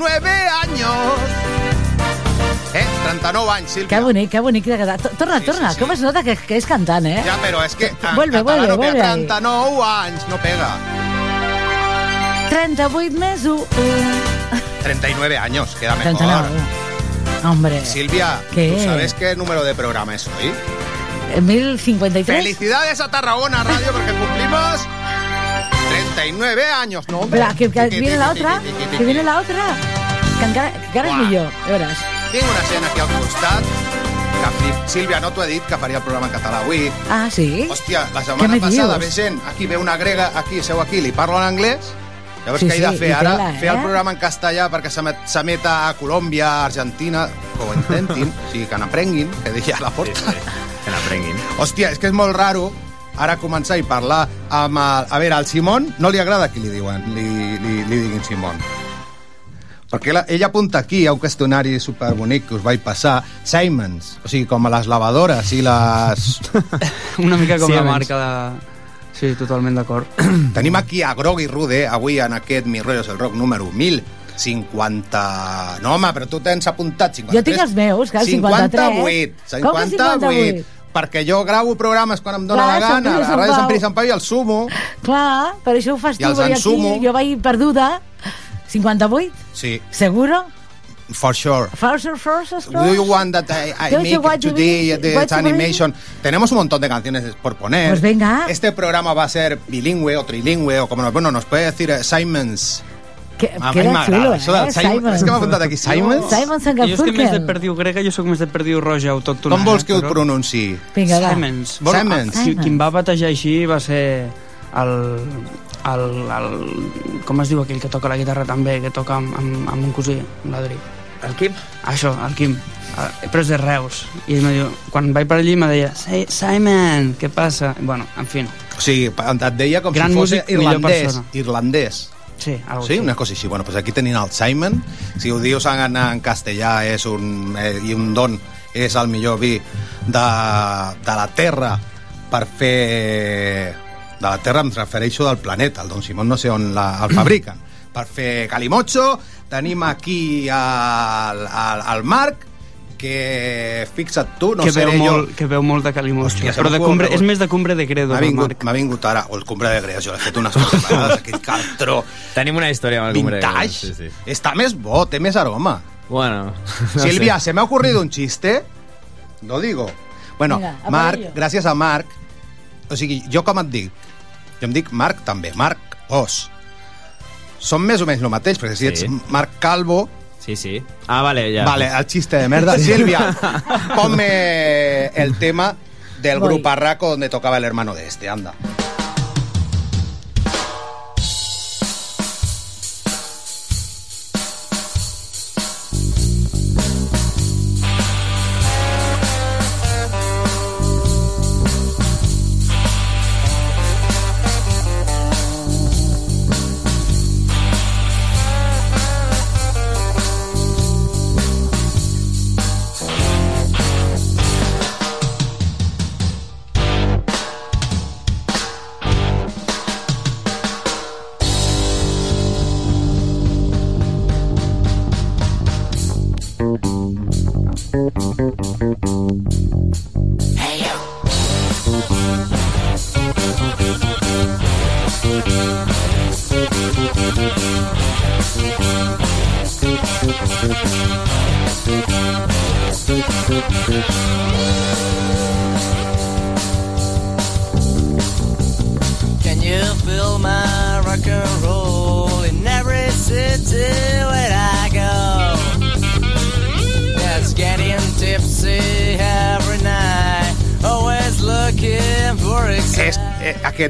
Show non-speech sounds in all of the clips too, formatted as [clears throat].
39 años. Eh, 39 anys, Sílvia. Que bonic, que bonic Torna, Sí, torna, sí, sí. com es nota que, que és cantant, eh? Ja, però és que en Vuelve, català vuelve, no vuelve pega ahí. 39 anys, no pega. 38 més 1. 39 años, queda mejor. 39. Hombre, Silvia, ¿Qué? ¿tú sabes qué número de programa es hoy? 1053. Felicidades a Tarragona Radio porque cumplimos 39 años, ¿no? hombre? Que, viene la otra, que viene la otra. Que encara, que encara és millor, ja veuràs. Tinc una escena aquí al costat que flip. Sílvia, no t'ho he dit que faria el programa en català avui. Ah, sí? Hòstia, la Què setmana me passada dius? ve gent, aquí ve una grega, aquí, seu aquí, li parlo en anglès, Llavors, Sí, què he de sí, fer ara? tela, Fer el eh? programa en castellà perquè s'emet- s'emet a Colòmbia, a Argentina, que ho intentin, [laughs] o sigui, que n'aprenguin, que deia a la Sí, porta. sí, que n'aprenguin. Hòstia, és que és molt raro ara començar i parlar amb... El... A veure, al Simon no li agrada que li diuen, li, li, li diguin Simon. Perquè la, ell apunta aquí a un qüestionari superbonic que us vaig passar, Simons, o sigui, com a les lavadores i les... [laughs] Una mica com Sí, la marca de... Sí, totalment d'acord. [coughs] Tenim aquí a Grog i Rude, avui en aquest Mi Rollos el Rock número 1050... No, home, però tu tens apuntat 53. Jo tinc els meus, clar, 58. 53. Com que 58? Perquè jo gravo programes quan em dóna Clar, la gana, a Sant Ràdio Sant Pau. Pere i Sant Pau i el sumo. Clar, per això ho fas tu, els i aquí ensumo. jo vaig perduda. 58? Sí, Seguro? for sure. First, first, first, Do you want that I, I Don't you make want today the animation? Tenemos un montón de canciones por poner. Pues venga. Este programa va a ser bilingüe o trilingüe o como no, bueno, nos puede decir eh, Simons. Que, A xulo, eh? Simon. Simon. És que m'ha apuntat aquí, Simons. Simon Jo és que més de Sangarfurken. perdiu grega, jo sóc més de perdiu roja autòctona. Com vols que ho? Però- pronunciï? Vinga, va. Simons. Simons. Qui, qui em va batejar així va ser el, el, el... Com es diu aquell que toca la guitarra també, que toca amb, amb, amb un cosí, amb l'Adri? El Quim? Això, el Quim. Eh, Però és de Reus. I ell diu, quan vaig per allí me deia "Si- Simon, què passa? Bueno, en fi. O sigui, et deia com Gran si fos músic, irlandès. Irlandès. Sí, algo Sí, així. una cosa així. Bueno, pues aquí tenim el Simon. Si ho dius en, en castellà és un, eh, i un don és el millor vi de, de la Terra per fer... De la Terra em refereixo del planeta. El Don Simón no sé on la, el fabriquen. [clears throat] Per fer calimocho tenim aquí el, el, el Marc que fixa't tu, no que, seré veu jo molt, que veu molt de calimostre. Hòstia, però de cumbre, és més de cumbre de credo, M'ha el vingut, Marc. m'ha vingut ara, o el cumbre de Greas, jo l'he fet unes quantes vegades, aquell cartró [laughs] Tenim una història amb el Cumbre. vintage. Sí, sí. Està més bo, té més aroma. Bueno, [laughs] no Silvia, sé. se me ha ocurrido un chiste. Lo digo. Bueno, Vinga, a Marc, gràcies a Marc, o sigui, jo com et dic? Jo em dic Marc també, Marc Os. Som més o menys el mateix, perquè si Sí. ets Marc Calvo, Sí, sí. Ah, vale, ja. vale, el chiste de merda. Silvia, ponme el tema del Voy. grupo Arraco donde tocaba el hermano de este, anda.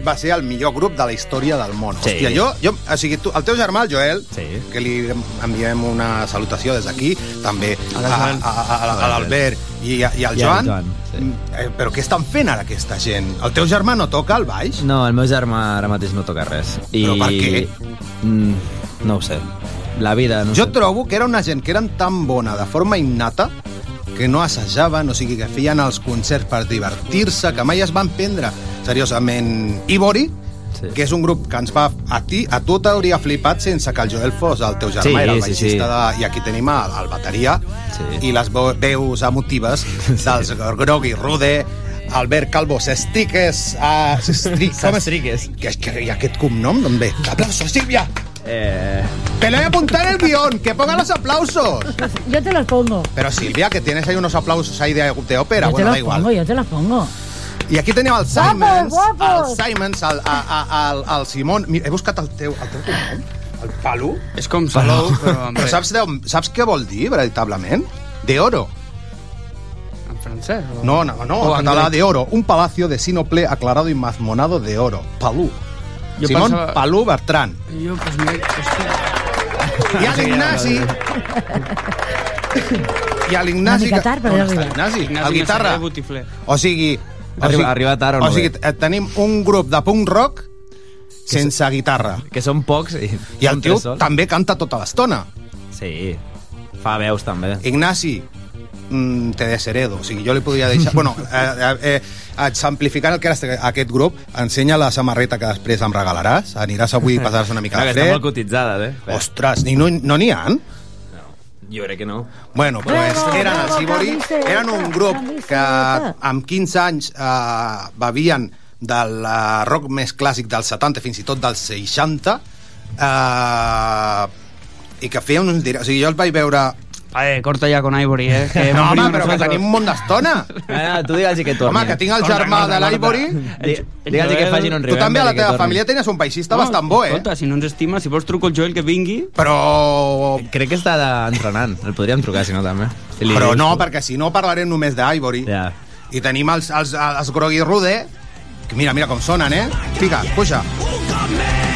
Aquest va ser el millor grup de la història del món. Sí. Hòstia, jo, jo, o sigui, tu, el teu germà, el Joel, Sí. que li enviem una salutació des d'aquí, també A a, a, a, a, l'Albert i, a- i al I al Joan. Joan, sí. Mm, eh, però què estan fent ara aquesta gent? El teu germà no toca el baix? No, el meu germà ara mateix no toca res. I... Però per què? Mm, no ho sé. La vida, no Jo sé. trobo que era una gent que eren tan bona de forma innata que no assajaven, o sigui, que feien els concerts per divertir-se, que mai es van prendre seriosament Ibori, Sí. que és un grup que ens va... A, ti, a tu t'hauria flipat sense que el Joel fos el teu germà, Sí, era el sí, baixista sí. de... I aquí tenim el, el bateria Sí. i les veus emotives [laughs] dels Grogui Rude, Albert Calvo Sestiques... Uh, Stri, com és? Que, que, I aquest cognom d'on ve? Aplausos, Sílvia! Eh, Te lo voy a apuntar en el guión, que pongan los aplausos. Yo te los pongo. Pero Silvia, que tienes ahí unos aplausos ahí de, de ópera, yo te bueno, los da igual. pongo, yo te los pongo. I aquí tenim el Simons, el Simons, el, el, el, el Simon... Mira, he buscat el teu, el teu cognom, el Palu. És com Salou, però Però saps, de, saps què vol dir, veritablement? De oro. en francès. O... No, no, no, O en català de oro. Un palacio de sinople aclarado y mazmonado de oro. Palú. Jo Simón pensava- Palú Bertran. Jo, pues, mira, hòstia, I a l'Ignasi... [laughs] I a l'Ignasi... Una mica tard, però l'Ignasi? Ignasi El guitarra. O sigui... O Arriba- sigui, arriba tard o no O sigui, ve? eh, tenim un grup de punk rock sense guitarra. que són pocs i, I el tio també canta tota l'estona. Sí, fa veus també. Ignasi, mm, te desheredo. O sigui, jo li podria deixar... [laughs] bueno, eh, eh, eh, exemplificant el que era aquest grup, ensenya la samarreta que després em regalaràs. Aniràs avui a [laughs] passar-se una mica de que està molt fred. cotitzada, eh? Ostres, ni no no n'hi ha? Jo crec que no. Bueno, pues Bravo, eren els Ivory, camiseta, eren un grup que amb 15 anys eh, bevien del eh, rock més clàssic dels 70, fins i tot dels 60, eh, i que feien uns directes... O sigui, jo els vaig veure... Eh, corta ja con Ivory, eh? Que [laughs] No, home, però que tenim un munt d'estona. Ah, tu digue'ls que torni. Home, que tinc el germà de l'Ivory. Di- Digue'ls que facin un Tu també a la teva família tenies un baixista bastant bo, eh? Escolta, si no ens estima, si vols truco el Joel que vingui... Però... Crec que està entrenant. El podríem trucar, si no, també. Si Però no, perquè si no parlarem només d'Ivory. Ja. I tenim els, els, els Grogui Rude, que mira, mira com sonen, eh? Fica, puja. Sentim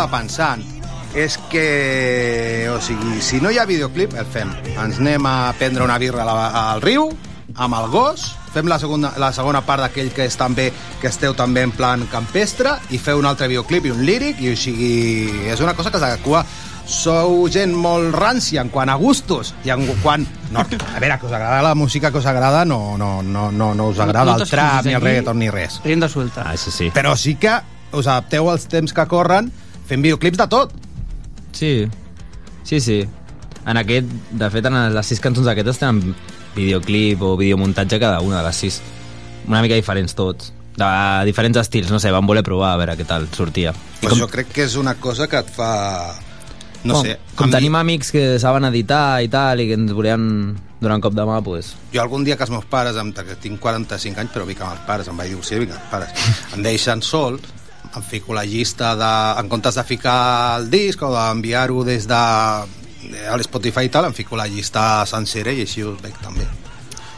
estava pensant és que, o sigui, si no hi ha videoclip, el fem. Ens anem a prendre una birra al riu, amb el gos, fem la segona, la segona part d'aquell que és també que esteu també en plan campestre i feu un altre videoclip i un líric i o sigui, és una cosa que s'adequa sou gent molt rància en quant a gustos i en quant... No, a veure, que us agrada la música que us agrada no, no, no, no, no us agrada No el t'excusis, trap ni el reggaeton ni res Rienda suelta. Ah, això sí. però sí que us adapteu als temps que corren fent videoclips de tot Sí, sí, sí. En aquest, de fet, en les sis cançons d'aquestes tenen videoclip o videomuntatge cada una de les sis. Una mica diferents tots. De diferents estils, no sé, vam voler provar a veure què tal sortia. Pues jo crec que és una cosa que et fa... No com, sé. Com a mi- tenim amics que saben editar i tal, i que ens volien donar un cop de mà, pues... Jo algun dia que els meus pares, amb, que tinc 45 anys, però vic amb els pares, em vaig dir, sí, vinga, pares, [laughs] em deixen sol, em fico la llista de... En comptes de ficar el disc o d'enviar-ho des de a l'Spotify i tal, em fico la llista sencera i així us veig també.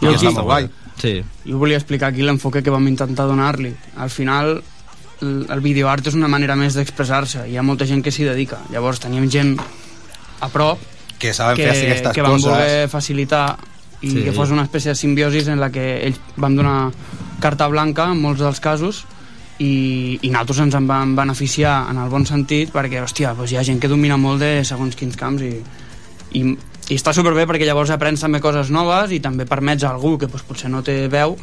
I Jo està aquí- molt guai. Sí. Jo volia explicar aquí l'enfoque que vam intentar donar-li. Al final, el, el videoart és una manera més d'expressar-se. Hi ha molta gent que s'hi dedica. Llavors teníem gent a prop Que saben que, fer aquestes que van coses. voler facilitar i Sí. que fos una espècie de simbiosis en la que ells van donar carta blanca en molts dels casos i, i nosaltres ens en vam beneficiar en el bon sentit perquè, hòstia, doncs hi ha gent que domina molt de segons quins camps i, i, i està superbé perquè llavors aprens també coses noves i també permets a algú que doncs, potser no té veu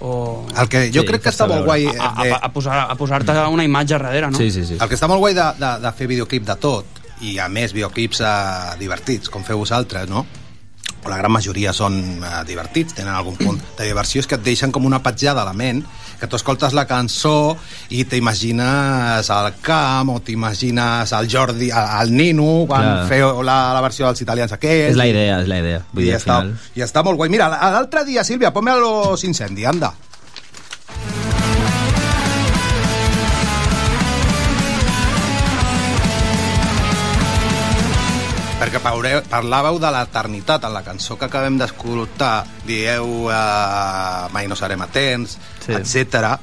o El que jo Sí, crec que està molt guai... a, eh, a, a, posar, a posar-te una imatge darrere, no? Sí, sí, sí. El que està molt guai de, de, de fer videoclip de tot, i a més videoclips eh, divertits, com feu vosaltres, no? o la gran majoria són eh, divertits, tenen algun punt de diversió, és que et deixen com una petjada a la ment, que tu escoltes la cançó i t'imagines al camp, o t'imagines al Jordi, al, Nino, quan Clar. feu la, la versió dels italians aquests. És la idea, és la idea. Vull I dir, està, final... I està molt guai. Mira, l'altre dia, Sílvia, ponme a los incendi, anda. Perquè paureu, parlàveu de l'eternitat en la cançó que acabem d'escoltar dieu eh, mai no serem atents Sí. sí. etc.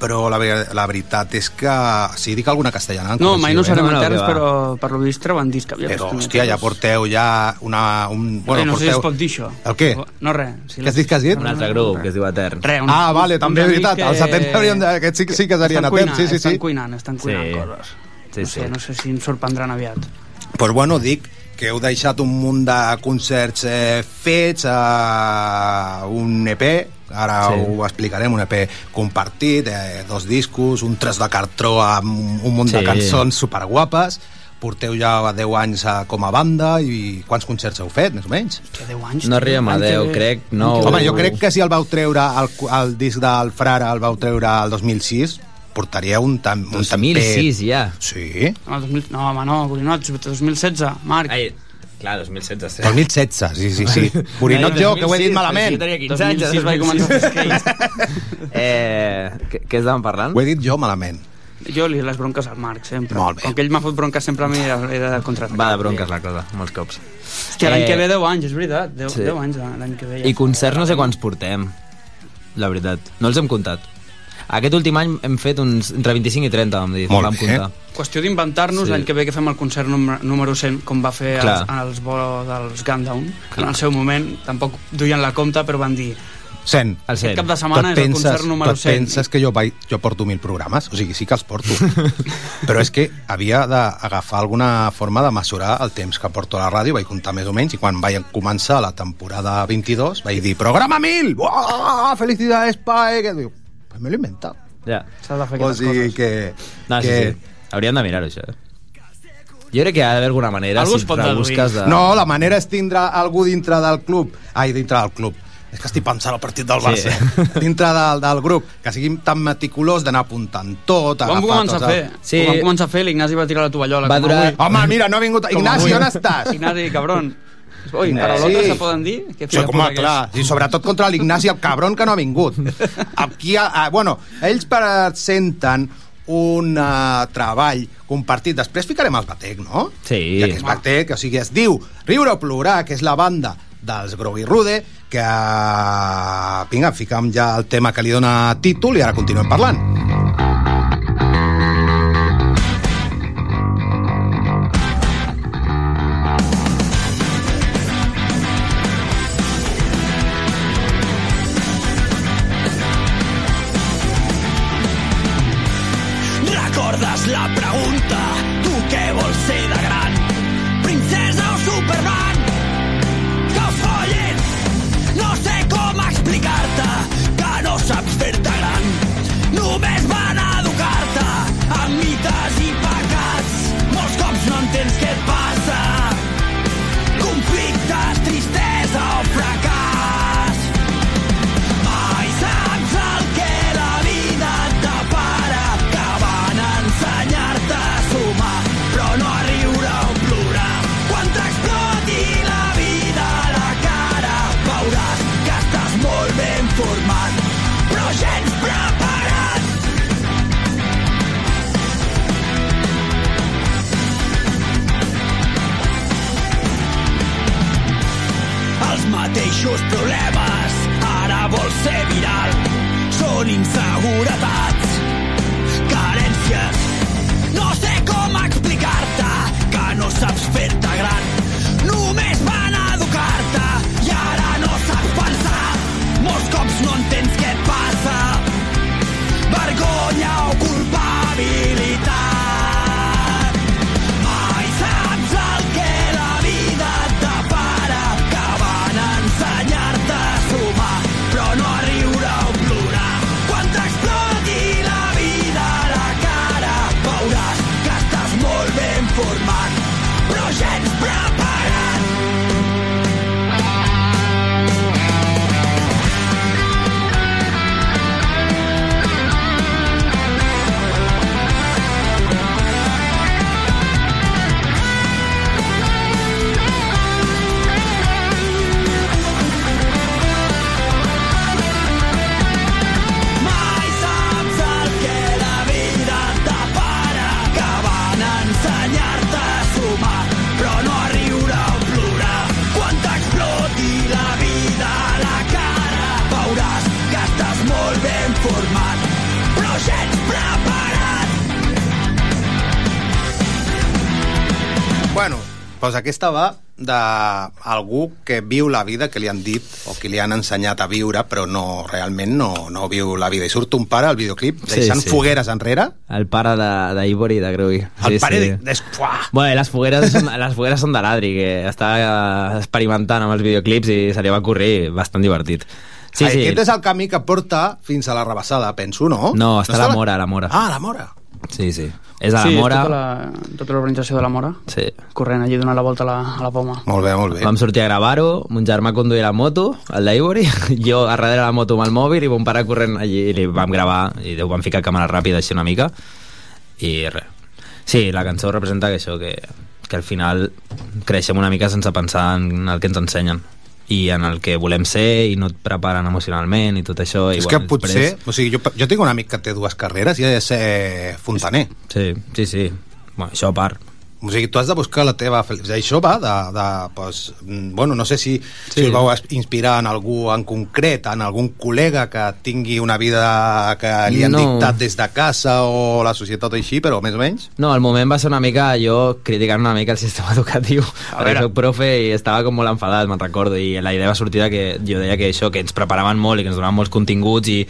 però la, la veritat és que si dic alguna castellana No, mai no serem No, no, que eterns, va. però per lo vist treuen disc. aviat, però, hòstia, ja porteu ja una... Un, Bueno, no sé si es porteu... pot dir això. El què? No, res. Si Què has dit, què has dit? Un altre grup que es diu Etern. Res, uns, Ah, vale, també és veritat, els atents haurien de- aquests sí- sí que serien estan atents, cuinant, sí, sí, Estan sí. cuinant, estan cuinant Sí. coses. Sí, no, sí. sé, no sé si ens sorprendran aviat. pues bueno, dic que heu deixat un munt de concerts eh, fets a un EP, ara Sí. ho explicarem, un EP compartit, eh, dos discos, un tros de cartró amb un, un munt de Sí. cançons superguapes, porteu ja 10 anys eh, com a banda i quants concerts heu fet, més o menys? Que 10 anys... No arribem a l'any que 10, ve- crec, l'any no. que Home, jo crec que si el vau treure, el, el disc del Frare el vau treure el 2006, portaríeu un, tam, un 2006 ja. Sí, No, 2000, no, home, no, Borinots, 2016, Marc. Ai, clar, 2016. Sí. 2016, sí, sí, sí. Borinot jo, que ho he dit malament. Jo tenia 15 anys. 2006 vaig començar a fer skate. [laughs] eh, què, què estàvem parlant? Ho he dit jo malament. Jo li les bronques al Marc, sempre. Molt bé. Com que ell m'ha fot bronques sempre a mi, he de contraatacar. Va de bronques la cosa, molts cops. Hòstia, l'any Eh, que ve 10 anys, és veritat. 10, sí. 10 anys l'any que ve. Ja. I concerts no sé quants portem, la veritat. No els hem comptat. Aquest últim any hem fet uns entre 25 i 30, vam dir. Molt vam bé. comptar. Qüestió d'inventar-nos Sí. l'any que ve que fem el concert número, número 100, com va fer Clar. els, els bo dels Gundown, Clar. en el seu moment tampoc duien la compta, però van dir Sent, El aquest set. cap de tu setmana et és el penses, concert número tu et 100. penses que jo, vaig, jo porto mil programes? O sigui, sí que els porto. [laughs] Però és que havia d'agafar alguna forma de mesurar el temps que porto a la ràdio, vaig comptar més o menys, i quan vaig començar la temporada 22 vaig dir, programa 1000! Uah, felicidades, pae! Que diu, me l'he inventat. Ja. S'ha de fer O aquestes sigui coses. que... No, sí, que... sí. Hauríem de mirar-ho, això. eh? Jo crec que hi ha d'haver alguna manera, Algú es si pot rebusques de... No, la manera és tindre algú dintre del club. Ai, dintre del club. És que estic pensant al partit del Sí. Barça. [laughs] Dintre del, del grup. Que siguin tan meticulós d'anar apuntant tot, Ho vam agafar començar a tots fer. els- Sí. Ho vam començar a fer, l'Ignasi va tirar la tovallola. Va com durar- avui. Home, mira, no ha vingut... Com Ignasi, avui. on estàs? Ignasi, cabron. Ui, Eh, paraulotes sí. se poden dir? Que Sí, com a, clar, i sobretot contra l'Ignasi, el cabron que no ha vingut. [laughs] Aquí, a, a, bueno, ells presenten un uh, treball compartit. Després ficarem els Batec, no? Sí. Ja que és Batec, o sigui, es diu Riure o plorar, que és la banda dels Grogui Rude, que, uh, vinga, ficam ja el tema que li dona títol i ara continuem parlant. Pues aquesta va d'algú que viu la vida que li han dit o que li han ensenyat a viure, però no, realment no, no viu la vida. I surt un pare al videoclip Sí, deixant sí. fogueres enrere. El pare de- d'Ivory i de Grui. El pare de... Des... Fuà! Bueno, les fogueres, són, les fogueres són de l'Adri, que està eh, experimentant amb els videoclips i se li va correr bastant divertit. Sí, sí. Aquest és el camí que porta fins a la rebassada, penso, no? No, està a la Mora, a la Mora. Ah, a la Mora. Sí, sí. És a la sí, Mora. tota la, tota l'organització de la Mora, Sí. corrent allí donant la volta a la, a la poma. Molt bé, molt bé. Vam sortir a gravar-ho, mon germà conduïa la moto, el d'Ivory, [laughs] jo a darrere la moto amb el mòbil i mon pare corrent allí i li vam gravar i ho vam ficar a càmera ràpida així una mica i res. Sí, la cançó representa que això, que, que al final creixem una mica sense pensar en el que ens ensenyen i en el que volem ser i no et preparen emocionalment i tot això. I, És que bueno, potser... O sigui, jo, jo tinc un amic que té dues carreres i és eh, fontaner. Sí, sí, sí. Bueno, això a part. O sigui, tu has de buscar la teva felicitat. Això va de... de pues, bueno, no sé si, sí. si us vau inspirar en algú en concret, en algun col·lega que tingui una vida que li han No. dictat des de casa o la societat o així, però més o menys. No, el moment va ser una mica jo criticant una mica el sistema [laughs] educatiu. A veure. soc profe i estava com molt enfadat, me'n recordo, i la idea va sortir que jo deia que això, que ens preparaven molt i que ens donaven molts continguts i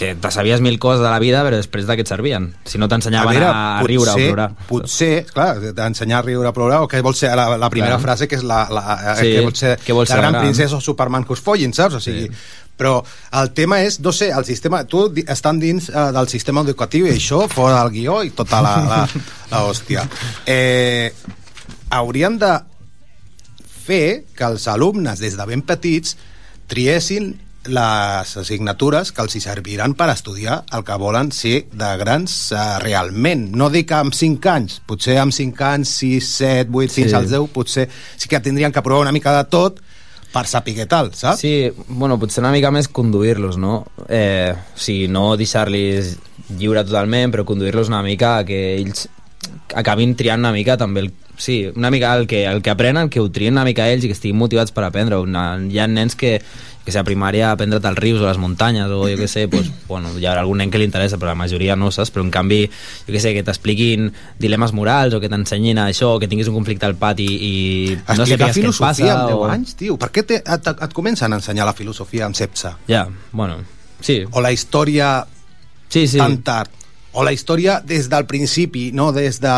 que te sabies mil coses de la vida, però després de què et servien? Si no t'ensenyaven a, a, riure o a plorar. Potser, clar, d'ensenyar a riure o plorar, o què vol ser la, la primera Clar. frase, que és la, la, Sí, que vol ser què vol ser la gran gran? princesa o Superman que us follin, saps? O sigui, però el tema és, no sé, el sistema, tu estan dins eh, del sistema educatiu i això, fora del guió i tota la, la, la hòstia. Eh, hauríem de fer que els alumnes des de ben petits triessin les assignatures que els hi serviran per estudiar el que volen ser de grans eh, realment. No dic amb 5 anys, potser amb 5 anys, 6, 7, 8, fins Sí. als 10, potser sí que tindrien que provar una mica de tot per saber tal, saps? Sí, bueno, potser una mica més conduir-los, no? Eh, o sigui, no deixar-los lliure totalment, però conduir-los una mica a que ells acabin triant una mica també el, sí, una mica el que, el que aprenen, que ho trien una mica ells i que estiguin motivats per aprendre. Una, hi ha nens que, que si a primària aprendre't als rius o les muntanyes o jo què sé, pues, [clears throat] bueno, hi ha algun nen que li interessa, però la majoria no, saps? Però en canvi, jo què sé, que t'expliquin dilemes morals o que t'ensenyin això, o que tinguis un conflicte al pati i no Explicar sàpigues què et filosofia passa. amb 10 o... anys, tio. Per què te, et, et comencen a ensenyar la filosofia amb 16? Ja, bueno, sí, O la història sí, sí. tan tard? O la història des del principi, no des de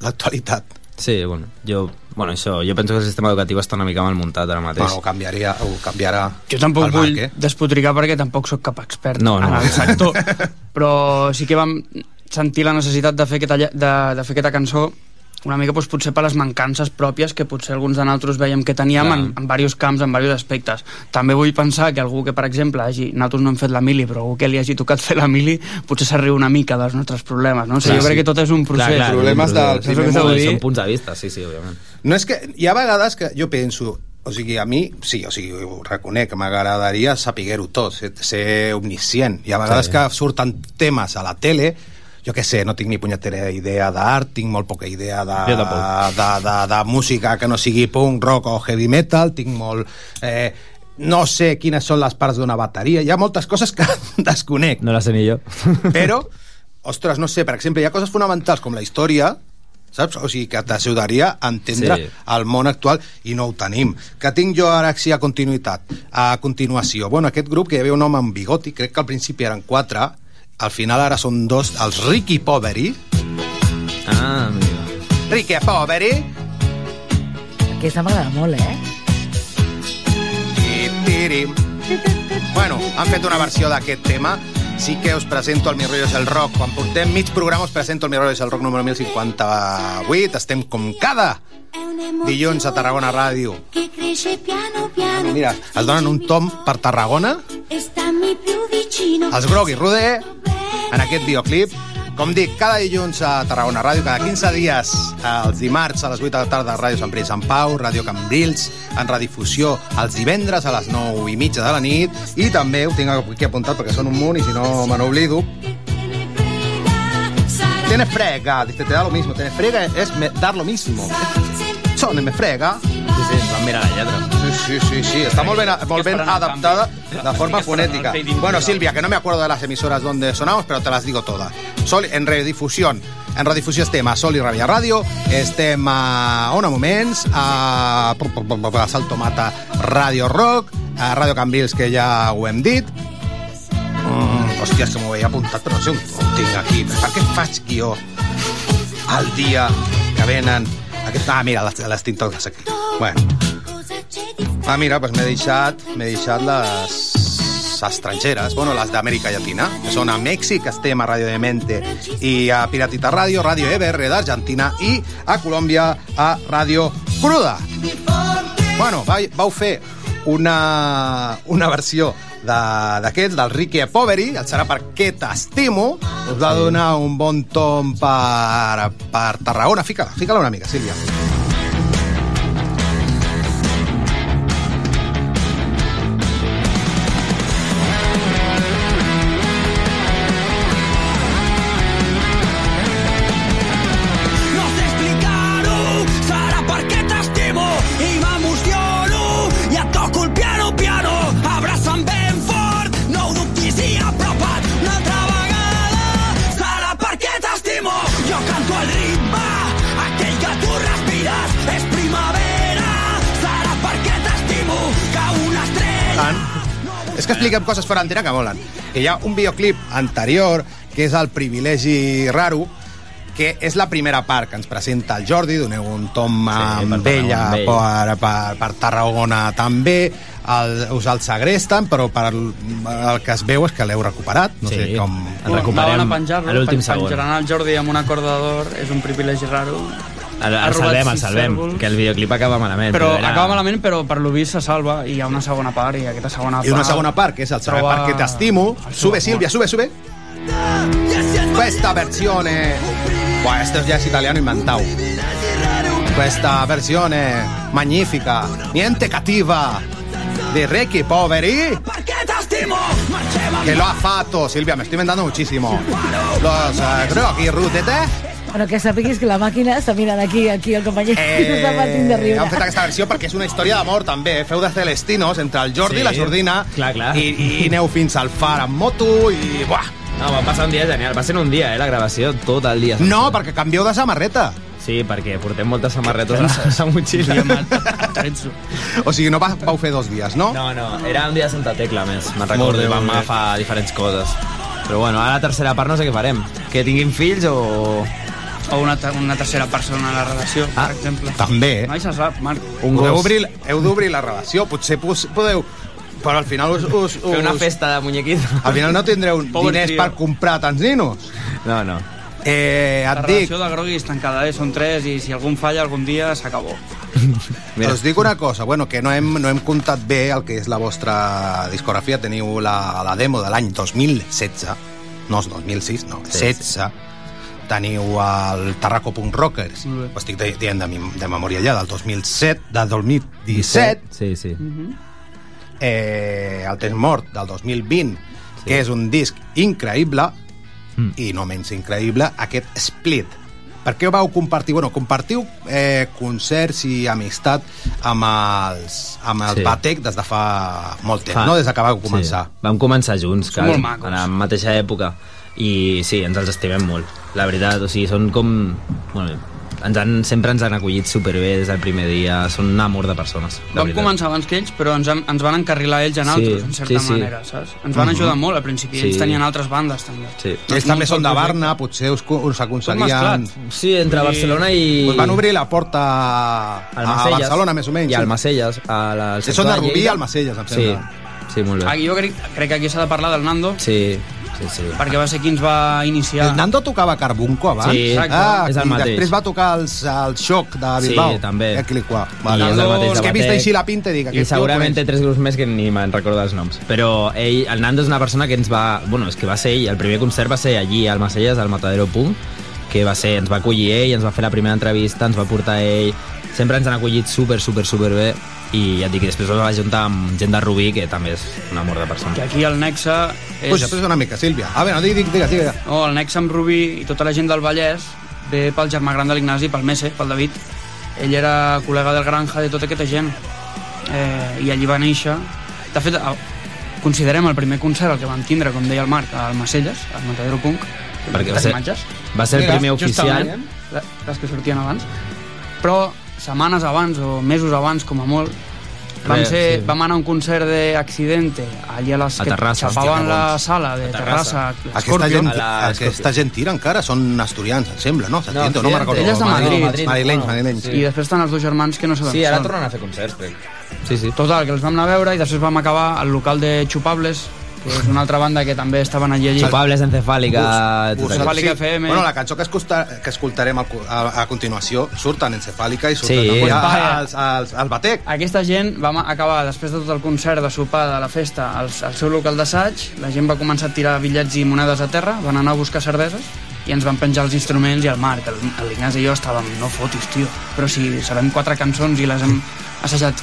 l'actualitat? Sí, bueno, jo, bueno, això, jo penso que el sistema educatiu està una mica mal muntat ara mateix. Bueno, ho canviaria, ho canviarà Jo tampoc el vull Marc, eh? despotricar perquè tampoc sóc cap expert No, no. en el sector, però sí que vam sentir la necessitat de fer aquesta, de, de fer aquesta cançó una mica doncs, potser per les mancances pròpies que potser alguns de nosaltres veiem que teníem Clar. en, en diversos camps, en diversos aspectes. També vull pensar que algú que, per exemple, hagi, nosaltres no hem fet la mili, però algú que li hagi tocat fer la mili, potser s'arriu una mica dels nostres problemes, no? O sigui, Clar, jo crec sí. que tot és un procés. Clar, clar, Problemes del primer t'ho Són- punts de vista, sí, sí, òbviament. No és que hi ha vegades que jo penso, o sigui, a mi, sí, o sigui, ho reconec, que m'agradaria saber-ho tot, ser, ser omniscient. Hi ha vegades Sí. sí. que surten temes a la tele, jo què sé, no tinc ni punyetera idea d'art, tinc molt poca idea de, tampoc. de, de, de música que no sigui punk, rock o heavy metal, tinc molt... Eh, no sé quines són les parts d'una bateria, hi ha moltes coses que [laughs] desconec. No la sé ni jo. [laughs] Però, [laughs] ostres, no sé, per exemple, hi ha coses fonamentals com la història, saps? O sigui, que t'ajudaria a entendre sí. el món actual i no ho tenim. Que tinc jo ara sí a continuïtat, a continuació. Bueno, aquest grup que hi havia un home amb bigoti, crec que al principi eren quatre, al final ara són dos, els Ricky Poveri. Ah, amiga. Ricky Poveri. Aquesta m'agrada molt, eh? I tiri. Bueno, han fet una versió d'aquest tema. Sí que us presento el Mi Rollo és el Rock. Quan portem mig programa us presento el Mi Rollo és el Rock número 1058. Estem com cada dilluns a Tarragona Ràdio. piano Mira, es donen un tom per Tarragona, els Grog i Roder, en aquest videoclip. Com dic, cada dilluns a Tarragona Ràdio, cada 15 dies, els dimarts a les 8 de la tarda a Ràdio Sant Pere i Sant Pau, Ràdio Cambrils, en redifusió els divendres a les 9 i mitja de la nit, i també ho tinc aquí apuntat perquè són un munt i si no me n'oblido. Tiene frega, dice, te da lo mismo. Tiene frega es me- dar lo mismo. Son me frega. Sí, sí, mirar la lletra. Sí, sí, sí. Está muy bien, muy bien adaptada de forma fonética. Bueno. Silvia, que no me acuerdo de las emisoras donde sonamos, pero te las digo todas. Sol en redifusión En redifusió estem a Sol i Ràbia Ràdio, estem a On a Moments, a, a Saltomata Ràdio Rock, a Ràdio Cambrils, que ja ho hem dit. Mm, hòstia, que m'ho veia apuntat, però no sé on ho tinc aquí. Per què faig guió al dia que venen... Aquest... Ah, mira, les, les tinc totes aquí. Bueno, Ah, mira, doncs m'he deixat, deixat les estrangeres, bueno, les d'Amèrica Llatina, que són a Mèxic, estem a Radio Demente i a Piratita Ràdio, Ràdio EBR d'Argentina i a Colòmbia a Ràdio Cruda. Bueno, vau, fer una, una versió de- d'aquest, del Ricky e Poveri, el serà perquè t'estimo, us va donar un bon tom per, per Tarragona. Fica-la, fica-la una mica, Sílvia. No Expliquem coses per antena que molen. Que hi ha un videoclip anterior, que és el privilegi raro, que és la primera part que ens presenta el Jordi, doneu un tom amb per ella Tarragona, amb per, per, per Tarragona també, el, us el segresten, però per el, el que es veu és que l'heu recuperat. No sé com... El recuperem a l'últim segon. penjaran el Jordi amb un acorde d'or, és un privilegi raro. El, el salvem, el salvem, cèrvols. que el videoclip acaba malament. Però era- acaba malament, però per lo vist se salva i hi ha una segona part i aquesta segona part... I una segona part, que és el troba perquè t'estimo. el seu Sube. Silvia, sube, sube. Questa versione... Buah, esto ya es italiano inventado. Questa versione magnifica, niente cattiva, di Ricky Poveri, t'estimo, que lo ha fatto, Silvia, me estoy inventando muchísimo. Los eh, Rocky Rutete Bueno, que sapiguis que la màquina està mirant aquí, aquí el company eh, està patint de riure. han fet aquesta versió perquè és una història d'amor també. Feu de Celestinos entre el Jordi Sí, i la Jordina clar, clar. I, i aneu fins al far amb moto i... Buah. No, va passar un dia genial. Va ser un dia, eh, la gravació, tot el dia. No, perquè canvieu de samarreta. Sí, perquè portem moltes samarretes a la, motxilla. O sigui, no va, vau fer dos dies, no? No, no, era un dia de Santa Tecla, més. Me'n recordo, vam agafar diferents coses. Però bueno, ara la tercera part no sé què farem. Que tinguin fills o... O una, una tercera persona a la redacció, Ah, per exemple. També. Mai se sap, Marc. Un Podeu gos. obrir, heu d'obrir la relació, potser pos, podeu... Però al final us, us, us, Fer una festa de muñequito. Al final no tindreu [laughs] Power diners trio. per comprar tants ninos. No, no. Eh, La et dic, relació de Grogui és tancada, eh? Són tres i si algun falla algun dia s'acabó. [laughs] Mira, us dic una cosa, bueno, que no hem, no hem comptat bé el que és la vostra discografia. Teniu la, la demo de l'any 2016, no és 2006, no, Sí, 16. Teniu el Tarraco Punk Rockers, ho estic di- dient de, mi- de memòria ja, del 2007, del 2017, Sí, sí. eh, el Temps Mort del 2020, sí. que és un disc increïble, Mm. i no menys increïble, aquest Split. Per què vau compartir? Bueno, compartiu eh, concerts i amistat amb els, amb el Sí. Batec des de fa molt temps, no? Des que vau començar. Sí. Vam començar junts, macos. en la mateixa època. I sí, ens els estimem molt, la veritat. O sigui, són com... Bueno, ens han, sempre ens han acollit superbé des del primer dia. Són un amor de persones. de Vam veritat. començar abans que ells, però ens, han- ens van encarrilar ells en Sí, altres, en certa sí, sí. manera, saps? Ens van ajudar molt al principi, ells Sí. tenien altres bandes, també. Sí. Ells No també són de. Barna, potser us, us aconseguien... Sí, entre I- Barcelona i... Us van obrir la porta a, al a. Barcelona, més o menys. I al sí. Macelles. A la, al són de Rubí al Macelles, em Sí, sembla. sí, molt bé. Aquí jo crec, crec que aquí s'ha de parlar del Nando, Sí, sí, sí. perquè va ser qui ens va iniciar. El Nando tocava Carbunco abans? Sí, Exacte. ah, és el i mateix. després va tocar els, el Xoc de Sí, Bilbao. també. Eh, Clicua. I Vale. és el mateix que he vist així la pinta i dic... I segurament tres grups més que ni me'n recordo els noms. Però ell, el Nando és una persona que ens va... Bueno, és que va ser ell, el primer concert va ser allí, al Macelles, al Matadero Punk, que va ser, ens va acollir ell, ens va fer la primera entrevista, ens va portar ell... Sempre ens han acollit super, super, super bé i ja et dic, després es va juntar amb gent de Rubí, que també és un amor de persona. Que aquí el Nexe és... Puja, puja una mica, Sílvia. A veure, digue, digue, digue. No, el Nexe amb Rubí i tota la gent del Vallès ve pel germà gran de l'Ignasi, pel Messe, pel David. Ell era col·lega del Granja de tota aquesta gent. Eh, I allí va néixer. De fet, el, considerem el primer concert el que vam tindre, com deia el Marc, al Macelles, al Matadero Punk, Perquè va ser, imatges. va ser el Mira, primer oficial. Justament, le- les que sortien abans. Però setmanes abans o mesos abans, com a molt, vam, Res, ser, sí. vam anar a un concert d'Accidente, allà a les A que Terrassa. xapaven la bons. sala de A Terrassa, Terrassa. Aquesta gent, A la aquesta gent tira encara, són asturians, em sembla, no? S'entiende, no, sí, me'n recordo. elles de Madrid. Madrid. Bueno, madrilenys. sí. i després estan els dos germans que no sabem Sí, ara tornen a fer concerts, crec. Sí, sí. Total, que els vam anar a veure i després vam acabar al local de Xupables, que és una altra banda que també estaven allí. allí. Xupables, encefàlica... Encefàlica FM. Bueno, la cançó que, escolta, que escoltarem al cu- a, a continuació surt en encefàlica i surt Sí. també Pues a- als, als, al batec. Aquesta gent va acabar, després de tot el concert, de sopar, de la festa, al, al seu local d'assaig, la gent va començar a tirar bitllets i monedes a terra, van anar a buscar cerveses i ens van penjar els instruments i el Marc, l'Ignasi i jo estàvem, no fotis, tio, però si sabem quatre cançons i les hem assajat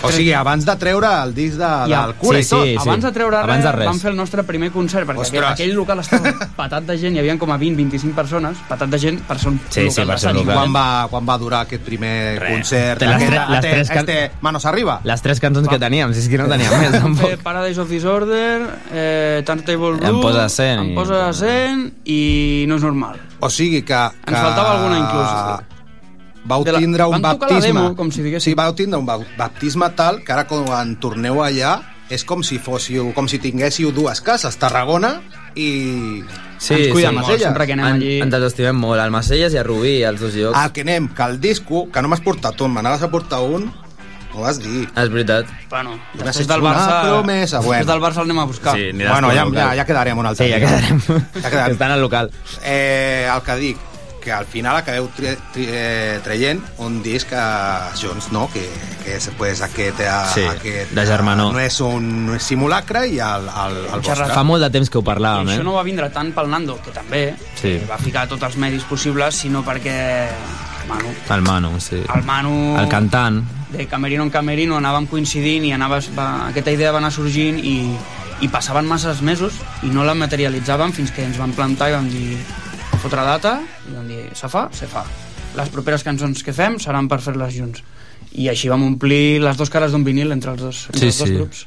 O sigui, abans de treure el disc de, Ja. del cura Sí, i tot. sí. Abans de treure Abans res, de res. vam fer el nostre primer concert, perquè Ostres. aquell, aquell local estava [laughs] patat de gent, hi havia com a 20-25 persones, patat de gent per ser un Sí, sí, local per ser local. Quan va, quan va durar aquest primer Res. concert? Les Aquest- tre- les este- tres can- este Manos Arriba? Les tres cançons que teníem, si és que no teníem [laughs] més, fer tampoc. Paradise of Disorder, eh, Turntable Blue... Em posa cent Em i- posa 100 i no és normal. O sigui que... que Ens faltava alguna inclús. Vau De la- tindre un baptisme... demo, com si diguéssim. Sí, vau tindre un baptisme tal que ara quan torneu allà és com si fóssiu, com si tinguéssiu dues cases, Tarragona i... Sí, ens cuida sí. Macelles. Sempre que anem En, allí... ens estimem molt, al Macelles i a Rubí, als dos llocs. Al que anem, que el disco, que no m'has portat un, me n'anaves a portar un, ho vas dir. És veritat. Bueno, després del una Barça... promesa, bueno. Després del Barça el anem a buscar. Sí, Bueno, ja, ja, ja quedarem un altre Sí, ja quedarem. Ja quedarem. [laughs] Estan al local. Eh, el que dic, que al final acabeu tre, tre, eh, traient un disc eh, junts, no? Que, que és pues, aquest, eh, Sí, aquest de germanor. no és un simulacre i el, el, el vostre. Fa molt de temps que ho I parlàvem, això eh? no va vindre tant pel Nando, que també Sí. que va ficar tots els medis possibles, sinó perquè el Manu, El Manu, sí. el Manu El cantant. de camerino en camerino anàvem coincidint i anava, va, aquesta idea va anar sorgint i, i passaven masses mesos i no la materialitzàvem fins que ens vam plantar i vam dir fotre data i vam dir se fa, se fa. Les properes cançons que fem seran per fer-les junts. I així vam omplir les dues cares d'un vinil entre els dos, entre Sí, els dos sí. grups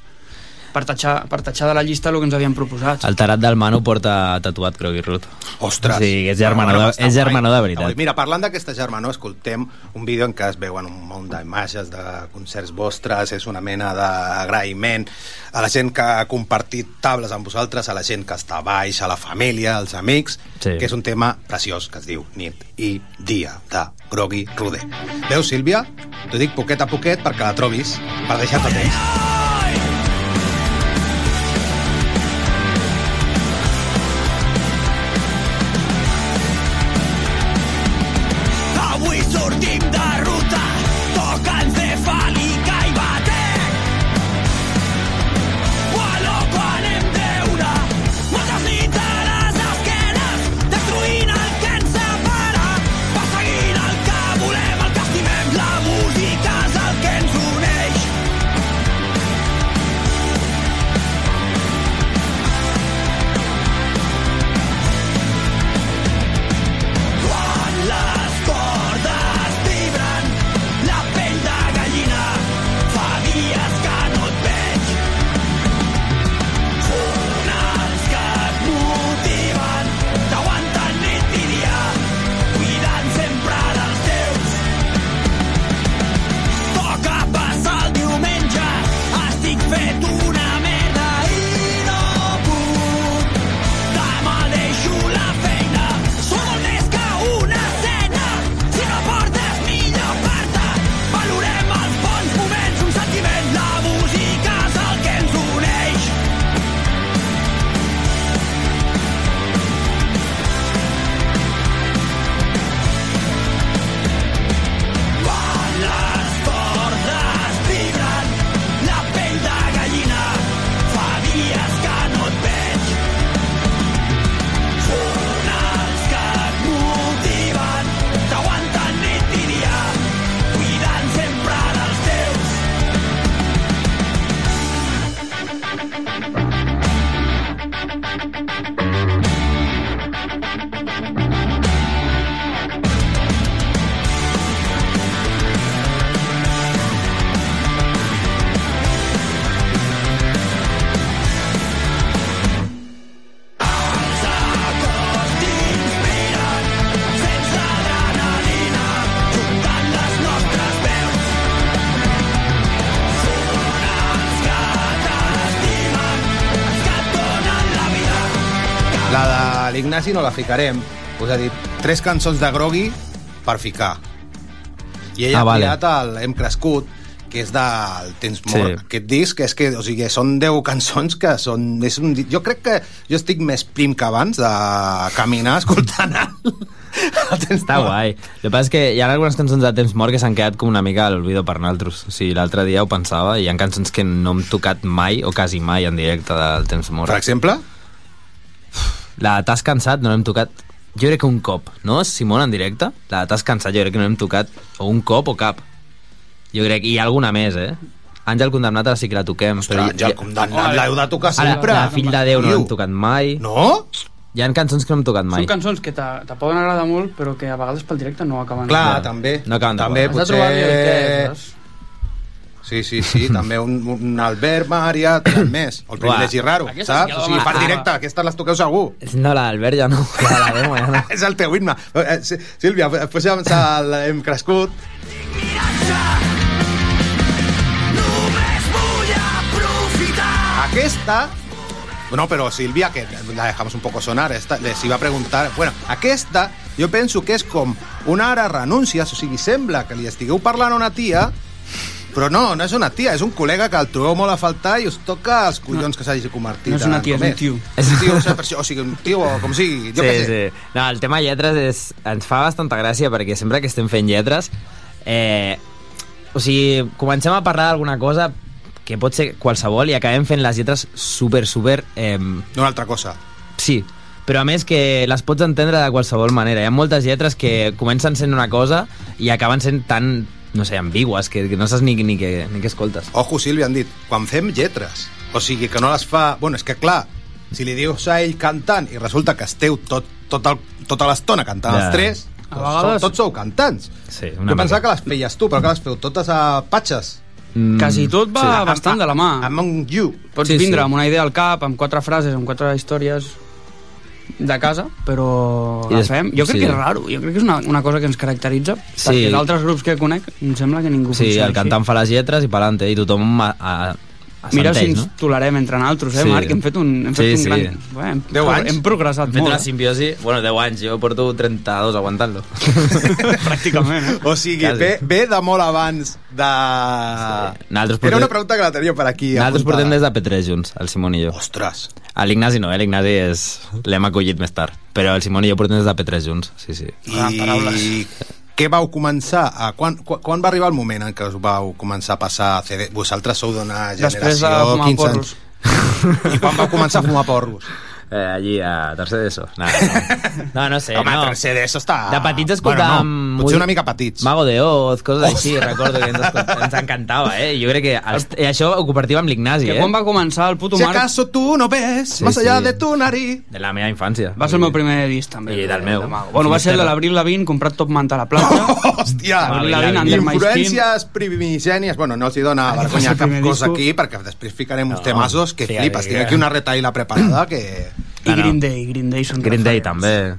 per tatxar, per tatxar de la llista el que ens havíem proposat El tarat del Manu porta tatuat Creu i Ruth. Ostres! Sí, és germanor de- està és germanor guai. de veritat. Mira, parlant d'aquesta germanor, escoltem un vídeo en què es veuen un munt d'imatges de concerts vostres, és una mena d'agraïment a la gent que ha compartit tables amb vosaltres, a la gent que està a baix, a la família, als amics, Sí. que és un tema preciós que es diu Nit i Dia, de Grogui Ruder. Veus, Sílvia? T'ho dic poquet a poquet perquè la trobis, per deixar-te temps. l'Ignasi no la ficarem. Us ha dit tres cançons de Grogui per ficar. I ella Ah, ha vale. triat el Hem crescut, que és del Temps mort. Sí. Aquest disc és que, o sigui, són 10 cançons que són... És un, jo crec que jo estic més prim que abans de caminar escoltant el, el Temps Està mort. guai. El que passa és que hi ha algunes cançons de temps mort que s'han quedat com una mica a l'olvido per nosaltres. O sigui, l'altre dia ho pensava i hi ha cançons que no hem tocat mai o quasi mai en directe del temps mort. Per exemple, La T'has cansat no l'hem tocat jo crec que un cop, no, Simon, en directe? La T'has cansat jo crec que no l'hem tocat o un cop o cap. Jo crec, i hi ha alguna més, eh? Àngel Condemnat ara sí que la toquem. Ostres, però ja el condemnat l'heu de tocar Ara, sempre. la Fill de Déu no l'hem tocat mai. No? Hi ha cançons que no hem tocat mai. Són cançons que te, te poden agradar molt, però que a vegades pel directe no acaben. Clar, també. no acaben de també quadrar. Has de trobar el què, potser... Sí, sí, sí, [laughs] també un, un Albert Maria, tres més. El privilegi Uah. raro, Aquesta sí saps? que O sigui, la per va- directe, aquestes les toqueu segur. No, la d'Albert ja no. La de la Demo ja no. [laughs] És el teu himne. Eh, sí, Sílvia, el Hem crescut. Només vull aprofitar Aquesta... No, però Sílvia, que la dejamos un poco sonar, esta, les iba a preguntar... Bueno, aquesta jo penso que és com una ara renúncies, o sigui, sembla que li estigueu parlant a una tia, però no, no és una tia, és un col·lega que el trobeu molt a faltar i us toca els collons que s'hagi convertit. no és una tia, és un tio. És un tio, [laughs] o sigui, o sigui, un tio, o com sigui, jo sí, què sé. sí. No, el tema lletres és, ens fa bastanta gràcia perquè sempre que estem fent lletres eh, o sigui, comencem a parlar d'alguna cosa que pot ser qualsevol i acabem fent les lletres super, super... Eh, Una altra cosa. sí, però a més que les pots entendre de qualsevol manera. Hi ha moltes lletres que comencen sent una cosa i acaben sent tan, no sé, ambigües, que, que no saps ni, ni, què, ni què escoltes. Ojo, Sílvia, han dit, quan fem lletres, o sigui, que no les fa... Bueno, és que clar, si li dius a ell cantant i resulta que esteu tot, tot el, tota l'estona cantant Ja. els tres, A doncs vegades- sou, tots sou cantants. Sí, Jo pensava que les feies tu, però que les feu totes a patxes. Mm, Quasi tot va sí. bastant de la mà. Among you. Pots Sí, vindre sí. amb una idea al cap, amb quatre frases, amb quatre històries de casa, però I la fem. Jo crec sí. que és raro, jo crec que és una, una cosa que ens caracteritza, Sí. perquè d'altres grups que conec em sembla que ningú Sí, funciona el cantant fa les lletres i pelante, i tothom a, a, així. Mira si ens no? tolerem entre nosaltres, eh, Sí. Marc? Hem fet un, hem Sí, fet un sí. gran... Bé, hem, Deu anys. hem progressat Hem fet molt, una eh? simbiosi, bueno, 10 anys, jo porto 32 aguantant-lo. [laughs] [laughs] pràcticament. Eh? O sigui, Quasi. ve, ve de molt abans de... Sí. Nosaltres Era portem- una pregunta que la tenia per aquí. Nosaltres apuntada. portem des de P3 junts, el Simon i jo. Ostres. A l'Ignasi no, eh? l'Ignasi és... l'hem acollit més tard. Però el Simon i jo portem des de P3 junts, sí, sí. Gran paraules. Què vau començar? A, quan, quan, quan va arribar el moment en què us vau començar a passar a CD? Vosaltres sou d'una generació... Després de fumar 15 porros. I quan vau començar a fumar porros? Eh, allí a tercer d'ESO. No, no, [laughs] no, no sé. Home, no. tercer d'ESO està... De petits escoltàvem... Bueno, no, potser una mica petits. Mago de Oz, coses així, recordo que ens, ens encantava, eh? Jo crec que els... i això ho compartim amb l'Ignasi, Que eh? quan va començar el puto Si Marc acaso tú no ves Sí, más allá sí. de tu nariz. De la meva infància. va ser el meu primer disc també. I del de- meu. de Mago. Bueno, va ser el de l'Abril Lavigne, comprat Top Manta a la platja. [laughs] Hòstia! Avril Lavigne, Lavigne, Under My Skin. Influències primigènies... Bueno, no els hi dona [laughs] que vergonya cap cosa aquí, perquè després ficarem uns temazos que flipes. Tinc que- aquí una retaïla preparada que... I No, no. Green Day, Green Day són Green Day també.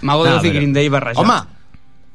Mago de No, Oz i Green Day barrejat. Home,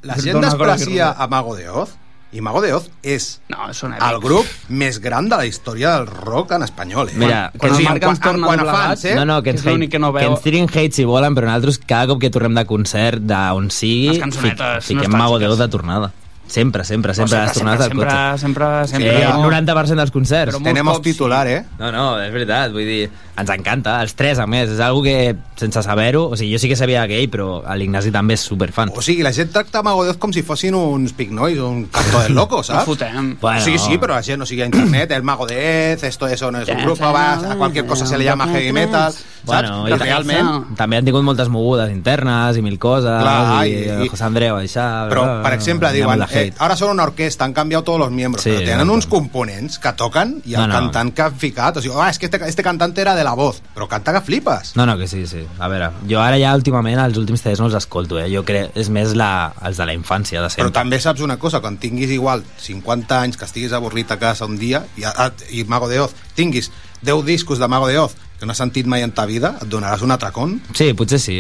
la gent que a Mago de Oz i Mago de Oz és No, el grup més gran de la història del rock en espanyol. Eh? Mira, Quan- que el Marc en ens quan- torna a fans, eh? No, no, que ens, És hate, que no que veu. ens tirin hate si volen, però nosaltres cada cop que tornem de concert d'on sigui, fiquem nostàlgiques. Mago de Oz de tornada. Sempre, sempre, sempre, tornades del sempre, cotxe. sempre, sempre, sempre, el 90% dels concerts. Però molt Tenemos titular, eh? No, no, és veritat, vull dir, ens encanta, els tres a més, és algo que sense saber-ho, o sigui, jo sí que sabia gay, però l'Ignasi també és superfan. O sigui, la gent tracta Mago de Oz com si fossin uns pignois, un canto del loco, saps? fotem. Bueno. O sigui, sí, però la gent, o sigui, a internet, el Mago de Oz, esto, eso, no es un grupo, a cualquier cosa se le llama heavy metal, saps? Bueno, i- realment... També han tingut moltes mogudes internes i mil coses, Clar, i, i- i José Andreu això... Però, per exemple, diuen, de eh, hate. ara són una orquesta, han canviat tots els miembros, Sí, però tenen uns components que toquen i el No, no. cantant que han ficat, o sigui, ah, és que este, este cantante era de la voz, però canta que flipes. No, no, que sí, sí. A veure, jo ara ja últimament els últims CDs no els escolto, eh? Jo crec, és més la, els de la infància, de Però sempre. també saps una cosa, quan tinguis igual 50 anys, que estiguis avorrit a casa un dia, i, a, i Mago de Oz, tinguis 10 discos de Mago de Oz que no has sentit mai en ta vida, et donaràs un atracón Sí, potser sí.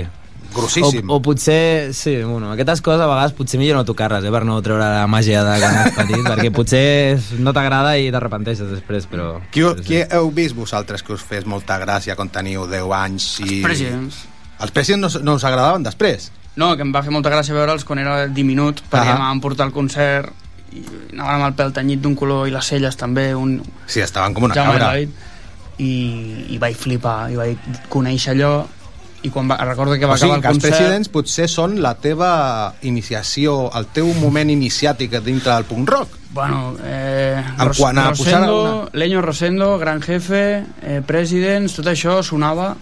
Grossíssim. O, o potser, sí, bueno, aquestes coses a vegades potser millor no tocar-les, eh, per no treure la màgia de quan ets petit, [laughs] perquè potser no t'agrada i t'arrepenteixes després, però... Qui, sí, sí. qui heu vist vosaltres que us fes molta gràcia quan teniu 10 anys i... Presidents. Els President no, no us agradaven després? No, que em va fer molta gràcia veure'ls quan era diminut, perquè Ahà. uh -huh. portar al concert i anaven amb el pèl tenyit d'un color i les celles també, un Sí, estaven com una Jaume cabra. Lloyd, i, i vaig flipar, i vaig conèixer allò, i quan va, recordo que va O sigui, acabar el els concert... Presidents potser són la teva iniciació, el teu moment iniciàtic dintre del punk rock. Bueno, eh, En quant a posar Rosendo, una- Leño Rosendo, Gran Jefe, eh, Presidents, tot això sonava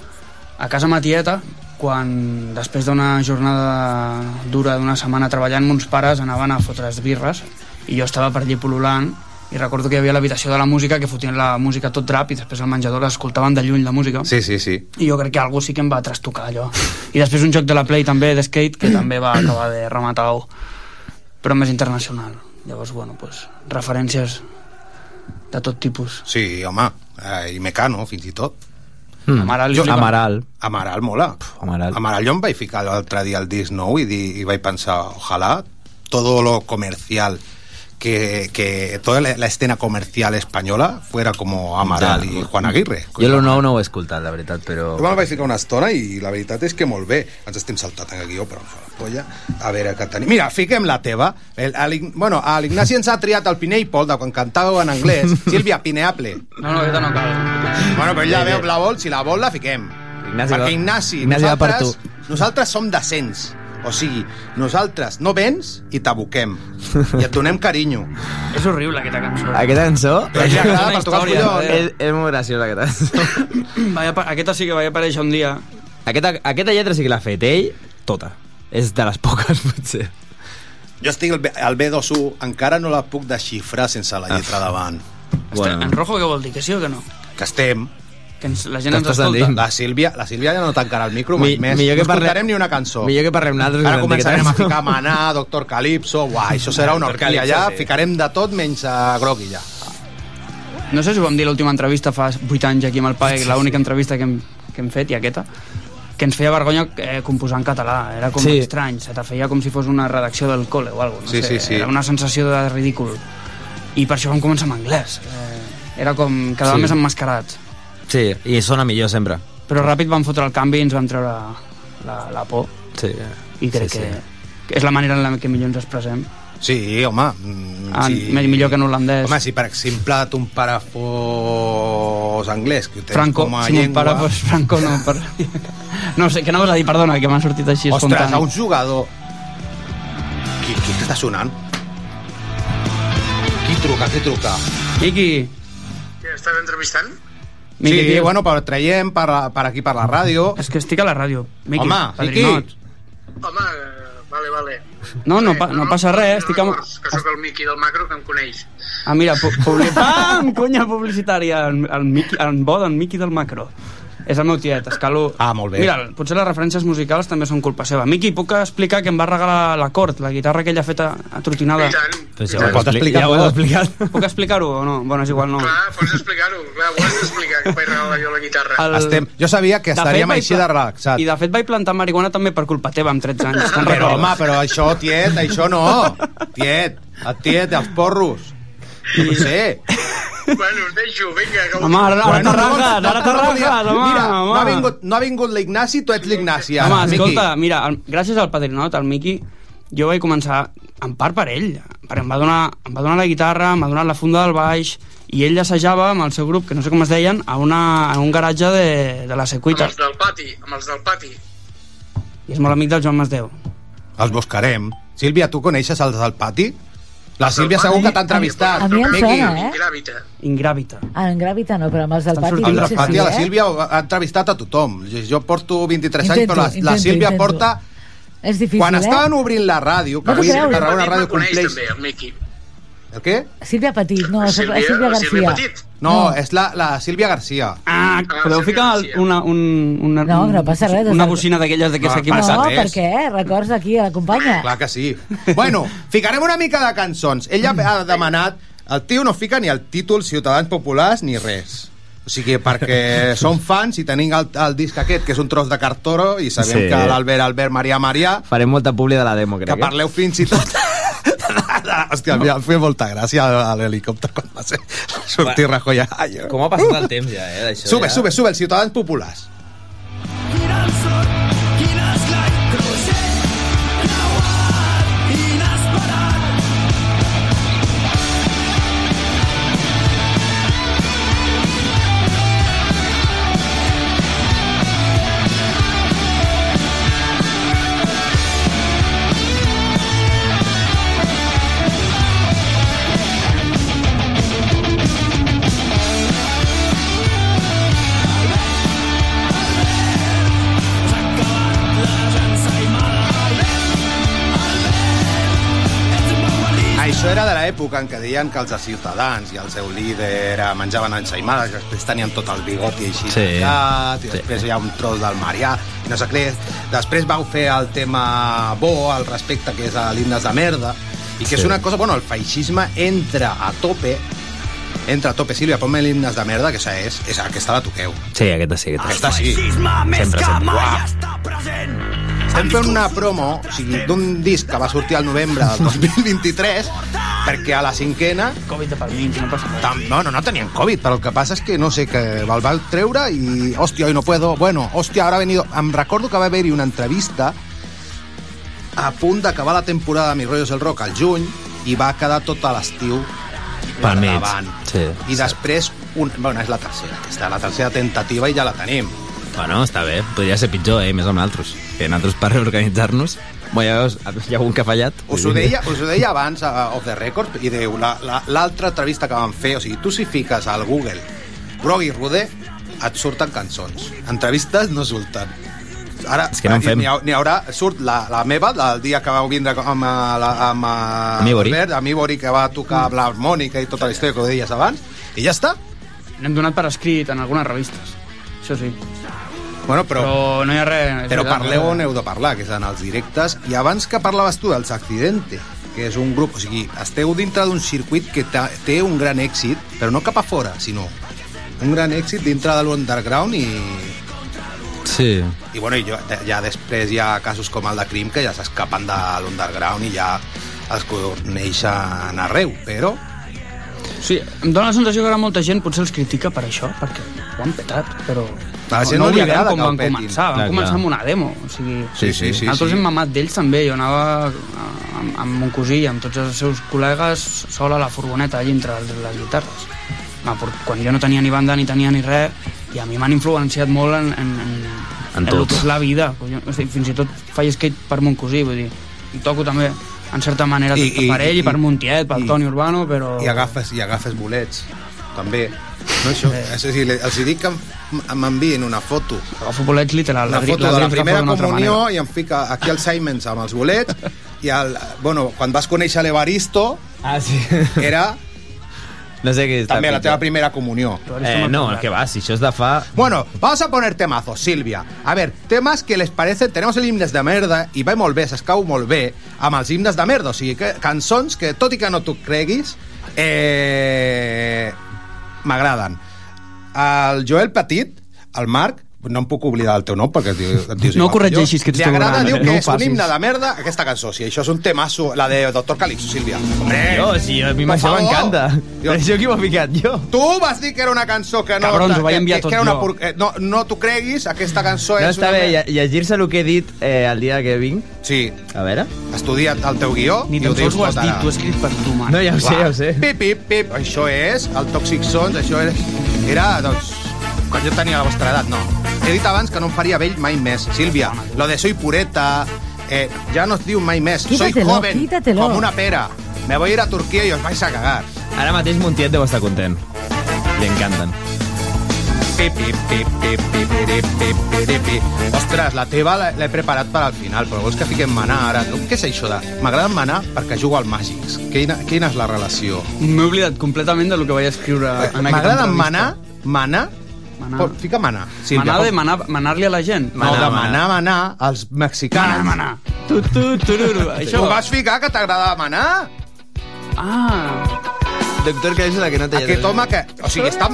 a casa Matieta quan després d'una jornada dura d'una setmana treballant mons pares anaven a fotre les birres i jo estava per allí pol·lulant i recordo que hi havia l'habitació de la música que fotien la música tot rap i després al menjador l'escoltaven de lluny la música Sí, sí, sí. i jo crec que algú sí que em va trastocar allò i després un joc de la Play també de skate que també va acabar de rematar-ho però més internacional llavors bueno, pues, referències de tot tipus Sí, home, eh, i Mecano, fins i tot. Mm. Amaral Jo. Amaral. Amaral mola. Amaral. Amaral jo em vaig ficar l'altre dia al disc nou i, di, i vaig pensar, ojalá todo lo comercial que, que toda la, la escena comercial española fuera como Amaral Ja. i Juan Aguirre. Jo lo nou no ho he escoltat, la veritat, però... Jo me'l vaig ficar una estona i la veritat és que molt bé. Ens estem saltant en el guió, però no fa la polla. A veure què tenim. Mira, fiquem la teva. El, l'Ign- bueno, a l'Ignasi ens ha triat el Pineapple, de quan cantàveu en anglès. [laughs] Sílvia, Pineapple. no, no, aquesta no cal Bueno, però ella veu la vol, si la vol la fiquem. Ignasi Perquè Ignasi, Ignasi nosaltres, nosaltres som decents. O sigui, nosaltres no vens i t'aboquem. I et donem carinyo. és horrible aquesta cançó Aquesta cançó... Però agrada una per tocar els collons. És, és molt graciosa, aquesta cançó. Apa- aquesta sí que vaig aparèixer un dia Aquesta, aquesta lletra sí que l'ha fet ell, tota. És de les poques, potser. Jo estic al B- al B2U, encara no la puc desxifrar sense la lletra davant. bueno. en rojo què vol dir? Que sí o que no? Que estem... Que ens, la gent ens escolta? La Sílvia, la Sílvia ja no tancarà el micro mai Mi- més. millor que no parle- escoltarem ni una cançó. Millor que parlem nosaltres. Ara que començarem a ficar Maná, Doctor Calypso... Uah, això serà una orquilla ja. sí. Ficarem de tot menys a Grogui ja. No sé si ho vam dir l'última entrevista fa 8 anys aquí amb el PAE, l'única entrevista que hem, que hem fet, i aquesta, que ens feia vergonya eh, composar en català. Era com Sí. estrany, se te feia com si fos una redacció del col·le o alguna cosa. No Sí, sé, sí, sí. Era una sensació de ridícul. I per això vam començar amb anglès. Eh, era com quedava Sí. sí. més emmascarats. Sí, i sona millor sempre. Però ràpid vam fotre el canvi i ens vam treure la, la por. Sí. I crec sí, que, sí. que és la manera en la que millor ens expressem. Sí, home. mm, En, sí. Millor que en holandès. Home, si per exemple ton pare fos anglès, que ho tens Franco, com a si llengua... pare fos Franco, no, per... [laughs] no sé, que no vas a dir, perdona, que m'ha sortit així Ostres, a espontani. un jugador... Qui, qui està sonant? Qui truca, qui truca? Quiqui, Què, estàs entrevistant? Miqui, sí, tio, bueno, però traiem per, per aquí, per la ràdio. és que estic a la ràdio. Miqui, Home, padrinots. Home, eh, vale, vale. No, no, pa, no passa res, estic amb... Que sóc el Miqui del macro que em coneix. Ah, mira, pu publi... [laughs] Pam! Cunya publicitària, el, el, Miqui, el bo d'en Miqui del macro. És el meu tiet, escalo... Ah, molt bé. Mira, potser les referències musicals també són culpa seva. Miqui, puc explicar que em va regalar l'acord, la guitarra que ella ha fet a, a trotinada? I tant. Si Ho ja ho pot has explicar ja ho has explicat. [laughs] Puc explicar-ho o no? Bueno, és igual, no. Clar, pots explicar-ho. Clar, ho has d'explicar, que vaig regalar jo la guitarra. El- Estem... Jo sabia que De estaríem fet, així de relaxat. I de fet vaig plantar marihuana també per culpa teva amb 13 anys. Però, recordes? home, però això, tiet, això no. Tiet, tiet, els porros. No ho sé. Bueno, us deixo, vinga. Que Home, ara, ara ara home, Mira, home. no ha vingut, no ha vingut l'Ignasi, tu ets l'Ignasi. Home, ara, Miqui. escolta, mira, el, gràcies al padrinot, al Miqui, jo vaig començar, en part per ell, perquè em va donar, em va donar la guitarra, m'ha donat la funda del baix, i ell assajava amb el seu grup, que no sé com es deien, a, una, a un garatge de, de la Amb Secuita. els del pati, amb els del pati. I és molt amic del Joan Masdeu. Els buscarem. Sílvia, tu coneixes els del pati? La Sílvia segur que t'ha entrevistat. A mi em sona, eh? Gràvita. Ingràvita. Ah, en Gravita no, però amb els del pati sortint El pati la eh? Sílvia ha entrevistat a tothom. Jo porto 23 anys, però la, la Sílvia intento. porta... És difícil, Quan eh? estaven obrint la ràdio, que avui que una ràdio compleix... també, el Miqui. El què? Sílvia Petit, no, Sílvia, Sílvia la Sílvia García. Petit. No, és la, la Sílvia Garcia. Ah, podeu sí, ficar una, un, una, No, no passa res, des una bocina d'aquelles de que No, s'ha passa No, res. per què? Records aquí a la companya. Clar que sí. Bueno, ficarem una mica de cançons. Ella ha demanat... El tio no fica ni el títol Ciutadans Populars ni res. O sigui, perquè som fans i tenim el, el disc aquest, que és un tros de cartoro, i sabem Sí. que l'Albert, Albert, Maria, Maria, Farem molta publi de la demo, crec. que parleu fins i tot... [laughs] Hòstia, em feia molta gràcia a l'helicòpter quan va ser sortir Rajoy. Ai, Com ha passat el temps ja, eh? Sube, ja? sube, sube, els Ciutadans Populars. Gira el sol l'època en què deien que els de Ciutadans i el seu líder era, menjaven ensaïmades, i després tenien tot el bigoti així Sí. tancat, i Sí. després hi ha un tros del Marià, i no sé què. Després vau fer el tema bo al respecte, que és a l'himnes de merda, i que Sí. és una cosa... Bueno, el feixisme entra a tope, entra a tope, Sílvia, ponme l'himnes de merda, que això és, és aquesta la toqueu. Sí, aquesta sí, aquesta sí. Aquesta sí. Sempre, sempre. Uah. Estem fent una promo o sigui, d'un disc que va sortir al novembre del 2023 perquè a la cinquena Covid de pel mig, no passa res. tam, no, no, no tenien Covid, però el que passa és que no sé, que el va treure i, hòstia, hoy no puedo, bueno, hòstia, ahora ha venido... Em recordo que va haver-hi una entrevista a punt d'acabar la temporada de Mis Rollos el Rock al juny i va quedar tot a l'estiu Pel mig, sí. I després, un, bueno, és la tercera, aquesta, la tercera tentativa i ja la tenim. Bueno, està bé. Podria ser pitjor, eh? Més amb nosaltres. Que nosaltres per reorganitzar-nos... Bueno, ja veus, hi ha algun que ha fallat. Us ho deia, us ho deia abans a Off the Record i diu, l'altra la, l'altra entrevista que van fer, o sigui, tu si fiques al Google Brogui Rude, et surten cançons. Entrevistes no surten. Ara, És que no en fem. N'hi ha- n'hi haurà, surt la, la meva, del dia que vau vindre amb, eh, la, amb, eh, Amb Ibori. Albert, amb Ibori, que va tocar amb l'harmònica i tota la història que ho deies abans, i ja està. N'hem donat per escrit en algunes revistes. Això sí. Bueno, però, Però no hi ha res... Però veritat, parleu no? on heu de parlar, que és en els directes. I abans que parlaves tu dels Accidente, que és un grup, o sigui, esteu dintre d'un circuit que té un gran èxit, però no cap a fora, sinó un gran èxit dintre de l'underground i, Sí. i, bueno, i jo, ja després hi ha casos com el de Crim que ja s'escapen de l'underground i ja es coneixen arreu, però Sí, em dóna la sensació que ara molta gent potser els critica per això, perquè ho han petat, però... A la gent no li oblidem agrada com van petin. començar, van Clar, començar clar. amb una demo, o sigui... Sí, sí, sí, Nosaltres sí. hem mamat d'ells també, jo anava eh, amb, amb mon cosí i amb tots els seus col·legues sol a la furgoneta allà entre les, les guitarres. Quan jo no tenia ni banda ni tenia ni res, i a mi m'han influenciat molt en, en, en, En el tot. que és la vida. Jo, o sigui, fins i tot faig skate per mon cosí, vull dir, i toco també en certa manera I- I, i- per ell i, i- per Montiet, pel i- Toni Urbano, però... i agafes, i agafes bolets, també. No, això, és a dir, els dic que m'enviïn una foto Agafo bolets literal. una foto de la primera comunió manera. i em fica aquí el Simons amb els bolets i el, bueno, quan vas conèixer l'Evaristo Ah, sí. [laughs] era No sé què està també la teva primera comunió. Eh, no, que va, si això és de fa... Bueno, vamos a poner temazos, Silvia. A ver, temas que les parecen... Tenemos el himnes de merda i va molt bé, s'escau molt bé amb els himnes de merda. O sigui, que, cançons que, tot i que no t'ho creguis, eh, m'agraden. El Joel Petit, el Marc, no em puc oblidar el teu nom perquè et diu, et dius No igual corregeixis, jo. que ets Li teu agrada, gran, diu eh? que No ho és un himne de merda aquesta cançó. Si això és un temasso, la de Doctor Calipso, Sílvia. Hombre, Jo, sí, a mi per això favor. m'encanta. Jo- [laughs] això qui m'ho ha ficat, jo. Tu vas dir que era una cançó que no... Cabrons, ho vaig que- enviar tot una jo. por... eh, No, no t'ho creguis, aquesta cançó No és està una... bé lle- llegir-se el que he dit eh, el dia que vinc. Sí, A veure. estudia't el teu guió Ni tan ho sols ho has tot dit, t'ho he escrit per tu. No, ja ho sé, ja ho sé. Pip, pip, pip. Això és el Toxic Sons, això és... Era, doncs, quan jo tenia la vostra edat, no he dit abans que no em faria vell mai més, Sílvia. Lo de soy pureta... Eh, ja no es diu mai més. Soy joven, com una pera. Me voy a ir a Turquia i os vais a cagar. Ara mateix Montiet deu estar content. Li encanten. Ostres, la teva l'he preparat per al final, però vols que fiquem manar ara? No, què és això de... M'agrada manar perquè jugo al Màgics. Quina, quina és la relació? M'he oblidat completament de lo que vaig escriure en aquesta M'agrada manar, manar Manar. Pot, fica manar. Sílvia, Manar de manar- manar-li a la gent. No, de manar, manar, als mexicans. Manar, manar. Tu, tu, tururu. Això. Ho vas ficar que t'agrada manar? Ah. Doctor, que és la que no té... Aquest home que... O sigui, està...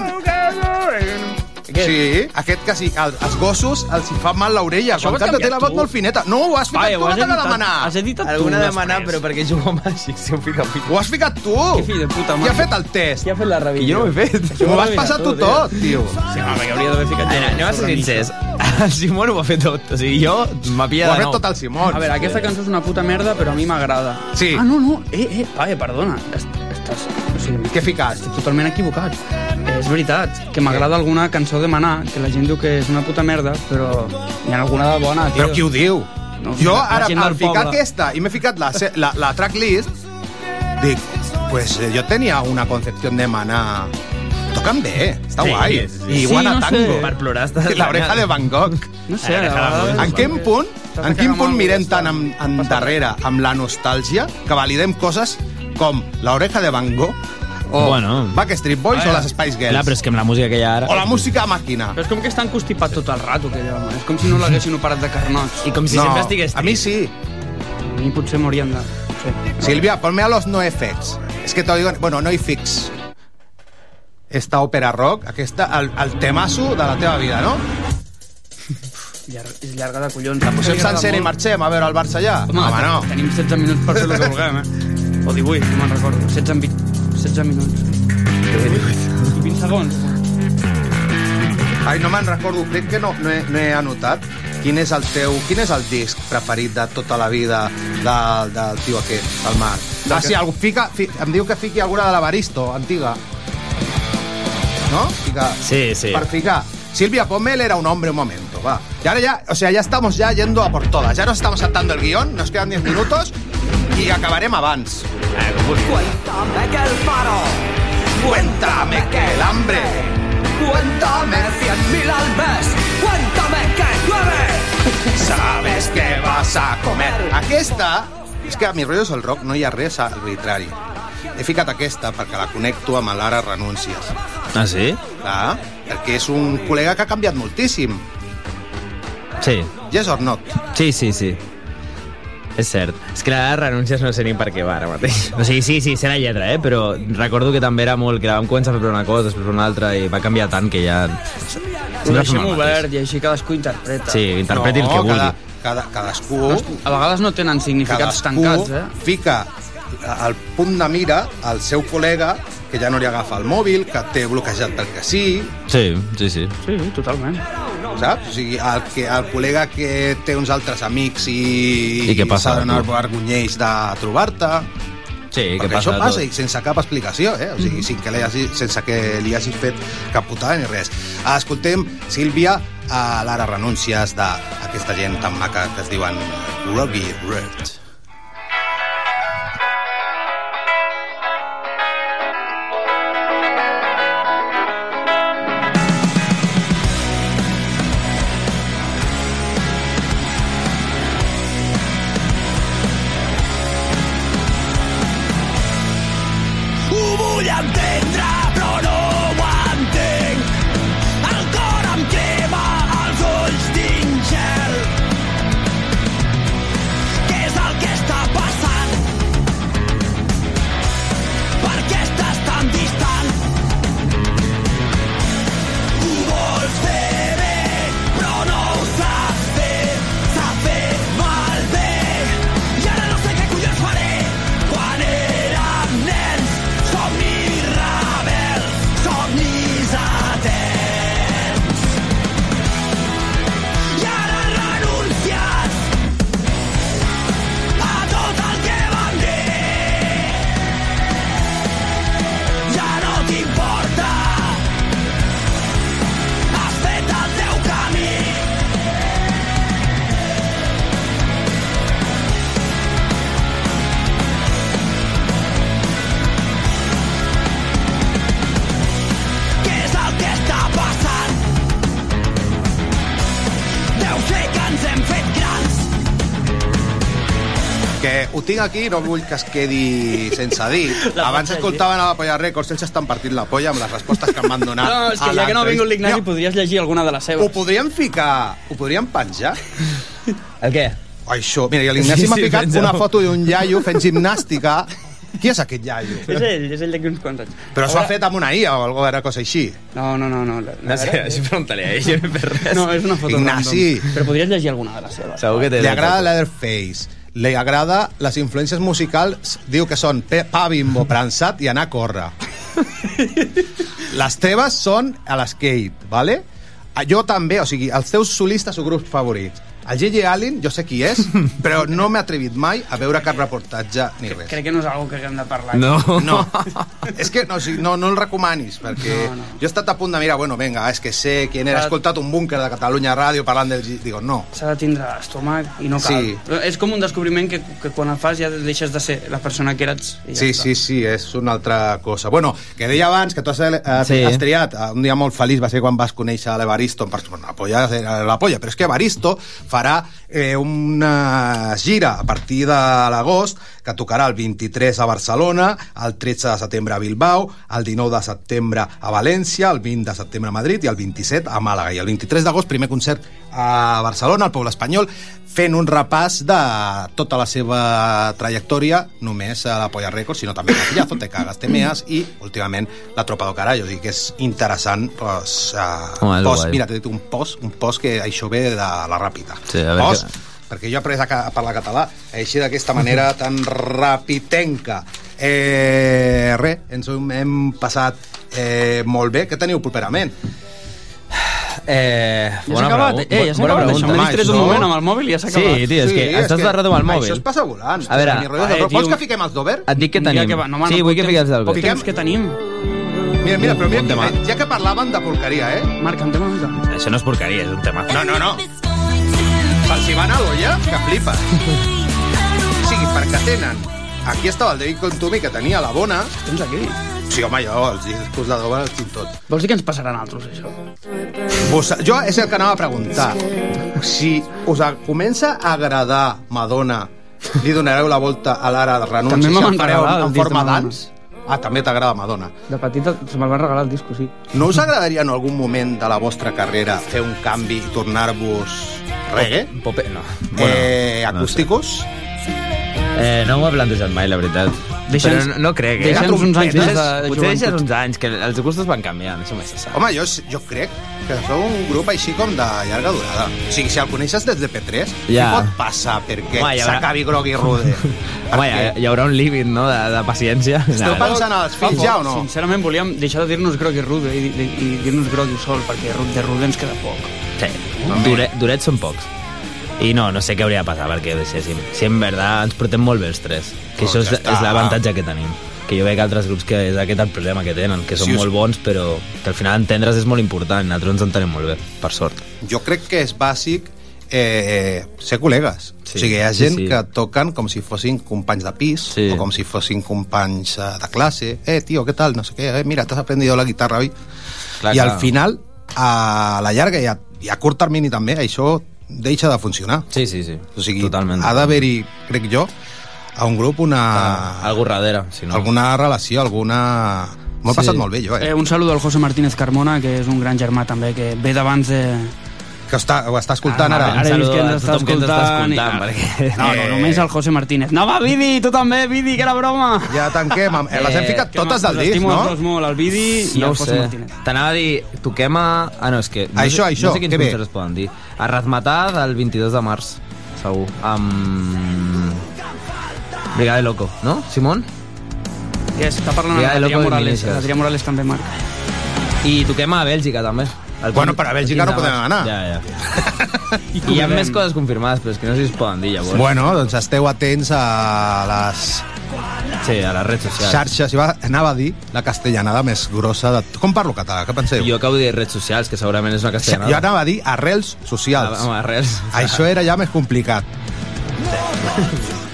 Sí, aquest que sí, el, els gossos els hi fa mal l'orella. Això ho has canta té canviat la vot tu. molt fineta. No, ho has ficat Vaja, tu, ho no has t'agrada editat, manar. has editat tu Alguna de després. però perquè jugo a màgic, si ho fica. Ho has ficat tu. Que fill de puta, Qui mare. ha fet el test? Qui ha fet la revisió? Jo no ho he fet. Ho vas passar tu tot, tio. Sí, home, que hauria d'haver ficat jo. Anem, a ser sincers. El Simón ho va fer tot. O sigui, jo m'ha Ho pillat ha de fet nou. tot el Simón. A veure, aquesta cançó és una puta merda, però a mi m'agrada. Sí. Ah, no, no. Eh, eh, vaja, perdona. Estàs... O sigui, Què he ficat? estic totalment equivocat. Eh, és veritat, que m'agrada alguna cançó de Maná, que la gent diu que és una puta merda, però hi ha alguna de bona, tio. Però qui ho diu? No, jo, ara, al ficar poble. aquesta i m'he ficat la, la, la tracklist, dic, pues eh, jo tenia una concepció de manar... Toquen bé, està Sí, guai. sí. I Sí, Iguana no sé. Tango. Per plorar estàs La oreja de Van Gogh. No sé, vegades-. En quin punt, en quin punt mirem tant en, en darrere amb la nostàlgia que validem coses Com? La oreja de Van Gogh? O Bueno. Backstreet Boys o les Spice Girls? Clar, però és que amb la música que hi ha ara... O la música màquina? Però és com que està encostipat tot el rato, aquell home. És com si no l'haguessin operat de carnots. I com si no, sempre estigués a mi sí. A mi potser m'haurien de... Sí. Silvia, ponme a los NoFX. És que te digo... Bueno, NoFX. Esta òpera rock, aquesta, el, el temasso de la teva vida, no? És llarga de collons. La posem sencera i marxem a veure el Barça allà? Home, Home no. Tenim 16 minuts per fer el que vulguem, eh? [laughs] O 18, no me'n recordo. 16, en 20, 16 minuts. I 20 segons. Ai, no me'n recordo, crec que no, no, he, no he anotat. Quin és el teu, quin és el disc preferit de tota la vida del, del tio aquest, del Marc? Ah, sí, algú fica, fi, em diu que fiqui alguna de l'Avaristo, antiga. ¿No? Fica, Sí, sí. Per ficar. Silvia Pommel era un hombre un momento, va. Y ahora ya, o sea, ya estamos ya yendo a por todas. Ya nos estamos saltando el guión, nos quedan 10 minutos y acabarem abans. Cuéntame que el faro, Cuéntame que el hambre, cuéntame cien mil al mes, cuéntame que llueve. sabes que vas a comer. Aquesta, és que a mi rotllo el rock no hi ha res arbitrari. He ficat aquesta perquè la connecto amb l'Ara Renúncies. Ah, sí? Clar, perquè és un col·lega que ha canviat moltíssim. Sí. Yes or not? Sí, sí, sí. És cert. És que la renúncies no sé ni per què va ara mateix. O sigui, sí, sí, sé la lletra, eh? Però recordo que també era molt... Que vam començar a fer per una cosa, després per una altra, i va canviar tant que ja... Ho deixem obert i així cadascú interpreta. Sí, interpreti el que vulgui. cada, cada, cadascú... A vegades no tenen significats cadascú tancats, eh? fica al punt de mira al seu col·lega que ja no li agafa el mòbil, que té bloquejat pel que sí, Sí, sí, sí. Sí, totalment. Saps? O sigui, el, que, el col·lega que té uns altres amics i, I què passa, s'ha d'anar vergonyeix de trobar-te. Sí, que Perquè passa això passa i sense cap explicació, eh? O sigui, sin que li hagi, sense que li hagi fet cap putada ni res. Escoltem, Sílvia, a l'ara renúncies d'aquesta gent tan maca que es diuen Robbie Red. Tinc aquí, no vull que es quedi sense dir. La Abans escoltaven a la Polla Records, ells estan partint la polla amb les respostes que em van donar. [laughs] No, és que a ja que no ha vingut l'Ignasi podries llegir alguna de les Ho seves. podríem ficar... Ho podríem penjar? [laughs] El què? Això, mira, l'Ignasi Sí, m'ha sí, ficat penja-ho. una foto d'un iaio fent gimnàstica. Qui és aquest iaio? [laughs] És ell, és ell d'aquí uns quants anys. Però s'ho ha fet amb una IA o alguna cosa així. No, no, no. no, No sé, això pregunta-li a ell, fet res. no és una foto Ignasi. random. Però podries llegir alguna de les seves. Segur que té... Li agrada Leatherface. Li agrada les influències musicals, diu que són pa bimbo prensat i anar a córrer. [laughs] Les teves són a l'skate, ¿vale? Jo també, o sigui, els teus solistes o grups favorits. El Gigi Allen, jo sé qui és, [laughs] però no m'he atrevit mai a veure cap reportatge ni res. Crec que no és algo que haguem de parlar. No. No, és que no, o sigui, no, no el recomanis, perquè No, no. jo he estat a punt de mirar, bueno, venga, és que sé quién era, he escoltat un búnquer de Catalunya Ràdio parlant del... Digo, no, S'ha de tindre estómac i no cal. Sí. És com un descobriment que, que quan el fas ja deixes de ser la persona que eres. I ja Sí, està. sí, sí, és una altra cosa. Bueno, que deia abans que tu has, has, Sí. has triat, eh, un dia molt feliç va ser quan vas conèixer l'Evaristo, em vas dir, la polla, era la polla, però és que Evaristo fa farà eh, una gira a partir de l'agost que tocarà el 23 a Barcelona, el 13 de setembre a Bilbao, el 19 de setembre a València, el 20 de setembre a Madrid i el 27 a Màlaga. I el 23 d'agost, primer concert a Barcelona, al Poble Espanyol, fent un repàs de tota la seva trajectòria, només a la Polla Records, sinó també a Pillazo, Te Cagas, Te Meas i, últimament, la Tropa do Carallo. O sigui que és interessant, pues, uh, Home, post, mira, t'he dit un post, un post que això ve de la Ràpida. Sí, a veure post, que- perquè jo he après a, a parlar català així d'aquesta manera [laughs] tan rapitenca. Eh, res, ens ho hem passat eh, molt bé. Què teniu properament? Eh, Ja s'ha acabat, eh, ja s'ha acabat. pregunta. Això m'he distret un moment amb el mòbil i ja s'ha acabat. Sí, tio, és que estàs de amb el mòbil. Això es passa volant. A veure, eh, Vols que fiquem els d'Over? Et dic que Un tenim. Que va, no, home, sí, no, vull que fiquis temps- el Poc bé. temps que tenim. Mira, mira, però mira, tema. ja que parlaven de porqueria, eh? Marc, una mica. Això no és porqueria, és un tema. No, no, no. Se'ls hi va anar l'olla, que flipa. O sigui, perquè tenen... Aquí estava el David Contumi, que tenia la bona. Tens aquí. Sí, home, jo els discos de Dover els tinc tot. Vols dir que ens passaran altres, això? Vos, jo és el que anava a preguntar. Si us comença a agradar Madonna, li donareu la volta a l'ara de També me si van el fareu en forma dans? Ah, també t'agrada Madonna. De petita se me'l va regalar el disco, sí. No us agradaria en algun moment de la vostra carrera fer un canvi i tornar-vos reggae? Pope, no. eh, no sé. Eh, no m'ho he plantejat mai, la veritat. Deixa'ns- Però no, no crec, eh? deixa'ns uns anys més de- Potser deixes joventut. uns anys, que els gustos van canviant, això mai se sap. Home, jo, jo crec que sou un grup així com de llarga durada. O sigui, si el coneixes des de P3, Ja. què pot passar perquè Home, ja haurà- s'acabi i rude? [laughs] Home, hi, hi haurà un límit, no?, de, de paciència. Esteu pensant als fills ja o no? Sincerament, volíem deixar de dir-nos groc i rude i, i, i dir-nos groc i sol, perquè ru- de rude ens queda poc. Sí, Dure, durets són pocs. I no, no sé què hauria de passar perquè deixéssim. Si en veritat ens portem molt bé els tres, que Doncs això és, ja està. és l'avantatge que tenim. Que jo veig altres grups que és aquest el problema que tenen, que són Si us- molt bons, però que al final entendre's és molt important. Nosaltres ens entenem molt bé, per sort. Jo crec que és bàsic eh, ser col·legues. Sí, Sí, o sigui, hi ha sí, gent sí. que toquen com si fossin companys de pis Sí. o com si fossin companys eh, de classe. Eh, tio, què tal? No sé què. Eh, mira, t'has aprendido la guitarra hoy. Clar, I al clar. final, a la llarga i a, i a curt termini també, això deixa de funcionar. Sí, sí, sí. O sigui, Totalment. ha d'haver-hi, crec jo, a un grup una... Ah, algú darrere, si no... alguna relació, alguna... M'ho he Sí. passat molt bé, jo, Eh, eh? un saludo al José Martínez Carmona, que és un gran germà també, que ve d'abans de... Que està, ho està escoltant Ah, ara. ara vist saludo que ens està tothom que ens està escoltant. escoltant, i- perquè- No, no, només al José Martínez. No, va, Vidi, tu també, Vidi, que era broma! Ja tanquem. amb- Eh, les hem Eh, ficat Que totes del disc, estimo els no? dos molt, el Vidi i no el José sé. Martínez. T'anava a dir, toquem a... Ah, no, és que... No Això, sé, això, no sé quins què ve? concerts es poden dir. A Razmatà del 22 de març, segur. Amb... Brigada de Loco, no, Simón? Que està parlant amb el Adrià Morales. Adrià Morales també, Marc. I toquem a Bèlgica, també. El Bueno, però a Bèlgica no 15 de podem anar. Ja, ja. [laughs] I, hi ha més coses confirmades, però és que no sé si es poden dir, llavors. Bueno, doncs esteu atents a les Sí, a les redes socials. xarxes. I va, anava a dir la castellanada més grossa de... Com parlo català? Què penseu? Jo acabo de dir redes socials, que segurament és una jo castellanada. anava a dir arrels socials. Ah, home, res. Això era ja més complicat.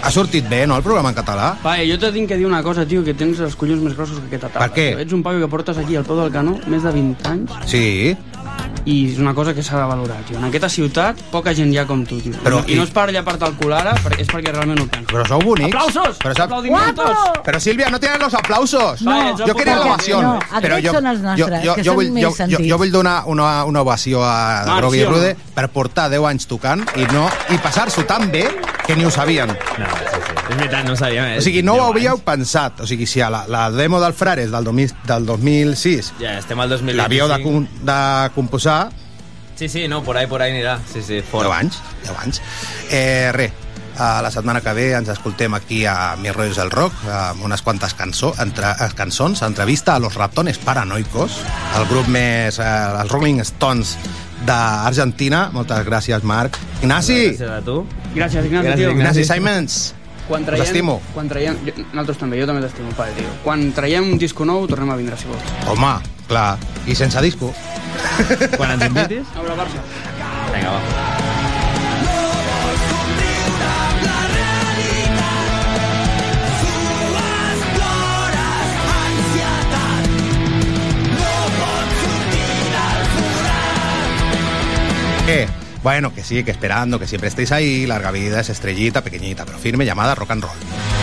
Ha sortit bé, no, el programa en català? Va, jo t'he tinc que dir una cosa, tio, que tens els collons més grossos que aquesta taula. Per què? Ets un paio que portes aquí al peu del canó més de 20 anys Sí. I és una cosa que s'ha de valorar, tio. En aquesta ciutat, poca gent hi ha com tu, tio. Però I, i- no és per el cul ara, perquè és perquè realment ho penso. Però sou bonics. ¡Aplausos! Però, sap... ¡Aplaudimientos! Pero Silvia, no tienen los aplausos. No, yo quería la ovación. no, aquests però jo, són els nostres, jo, jo, que jo, són vull, més jo, jo, jo vull donar una, una ovació a Marc, sí? Rude per portar 10 anys tocant i, no, i passar-s'ho tan bé que ni ho sabien. No, sí, sí. És veritat, no ho sabia. O sigui, no ho havíeu pensat. O sigui, si a la, la demo del Frares del, 2000, del 2006 Ja, estem al 2025. l'havíeu de, com- de composar, Sí, sí, no, por ahí, por ahí anirà. Sí, sí, 10 fort. anys, 10 anys. Eh, res, a la setmana que ve ens escoltem aquí a Mis Rollos del Rock amb unes quantes cançó, entre, eh, cançons, entrevista a los ratones paranoicos, el grup més, eh, els Rolling Stones d'Argentina. Moltes gràcies, Marc. Ignasi! Gràcies a tu. Gràcies, Ignasi, Gràcies, tio. Ignasi Simons! Quan Us estimo. Quan traiem... Jo, nosaltres també, jo també t'estimo, pare, tio. Quan traiem un disco nou, tornem a vindre, si vols. Home, clar, i sense disco. Quan ens invitis? [laughs] A la Barça. Vinga, va. Eh, Bueno, que sí, que esperando, que siempre estéis ahí, larga vida es estrellita, pequeñita, pero firme, llamada rock and roll.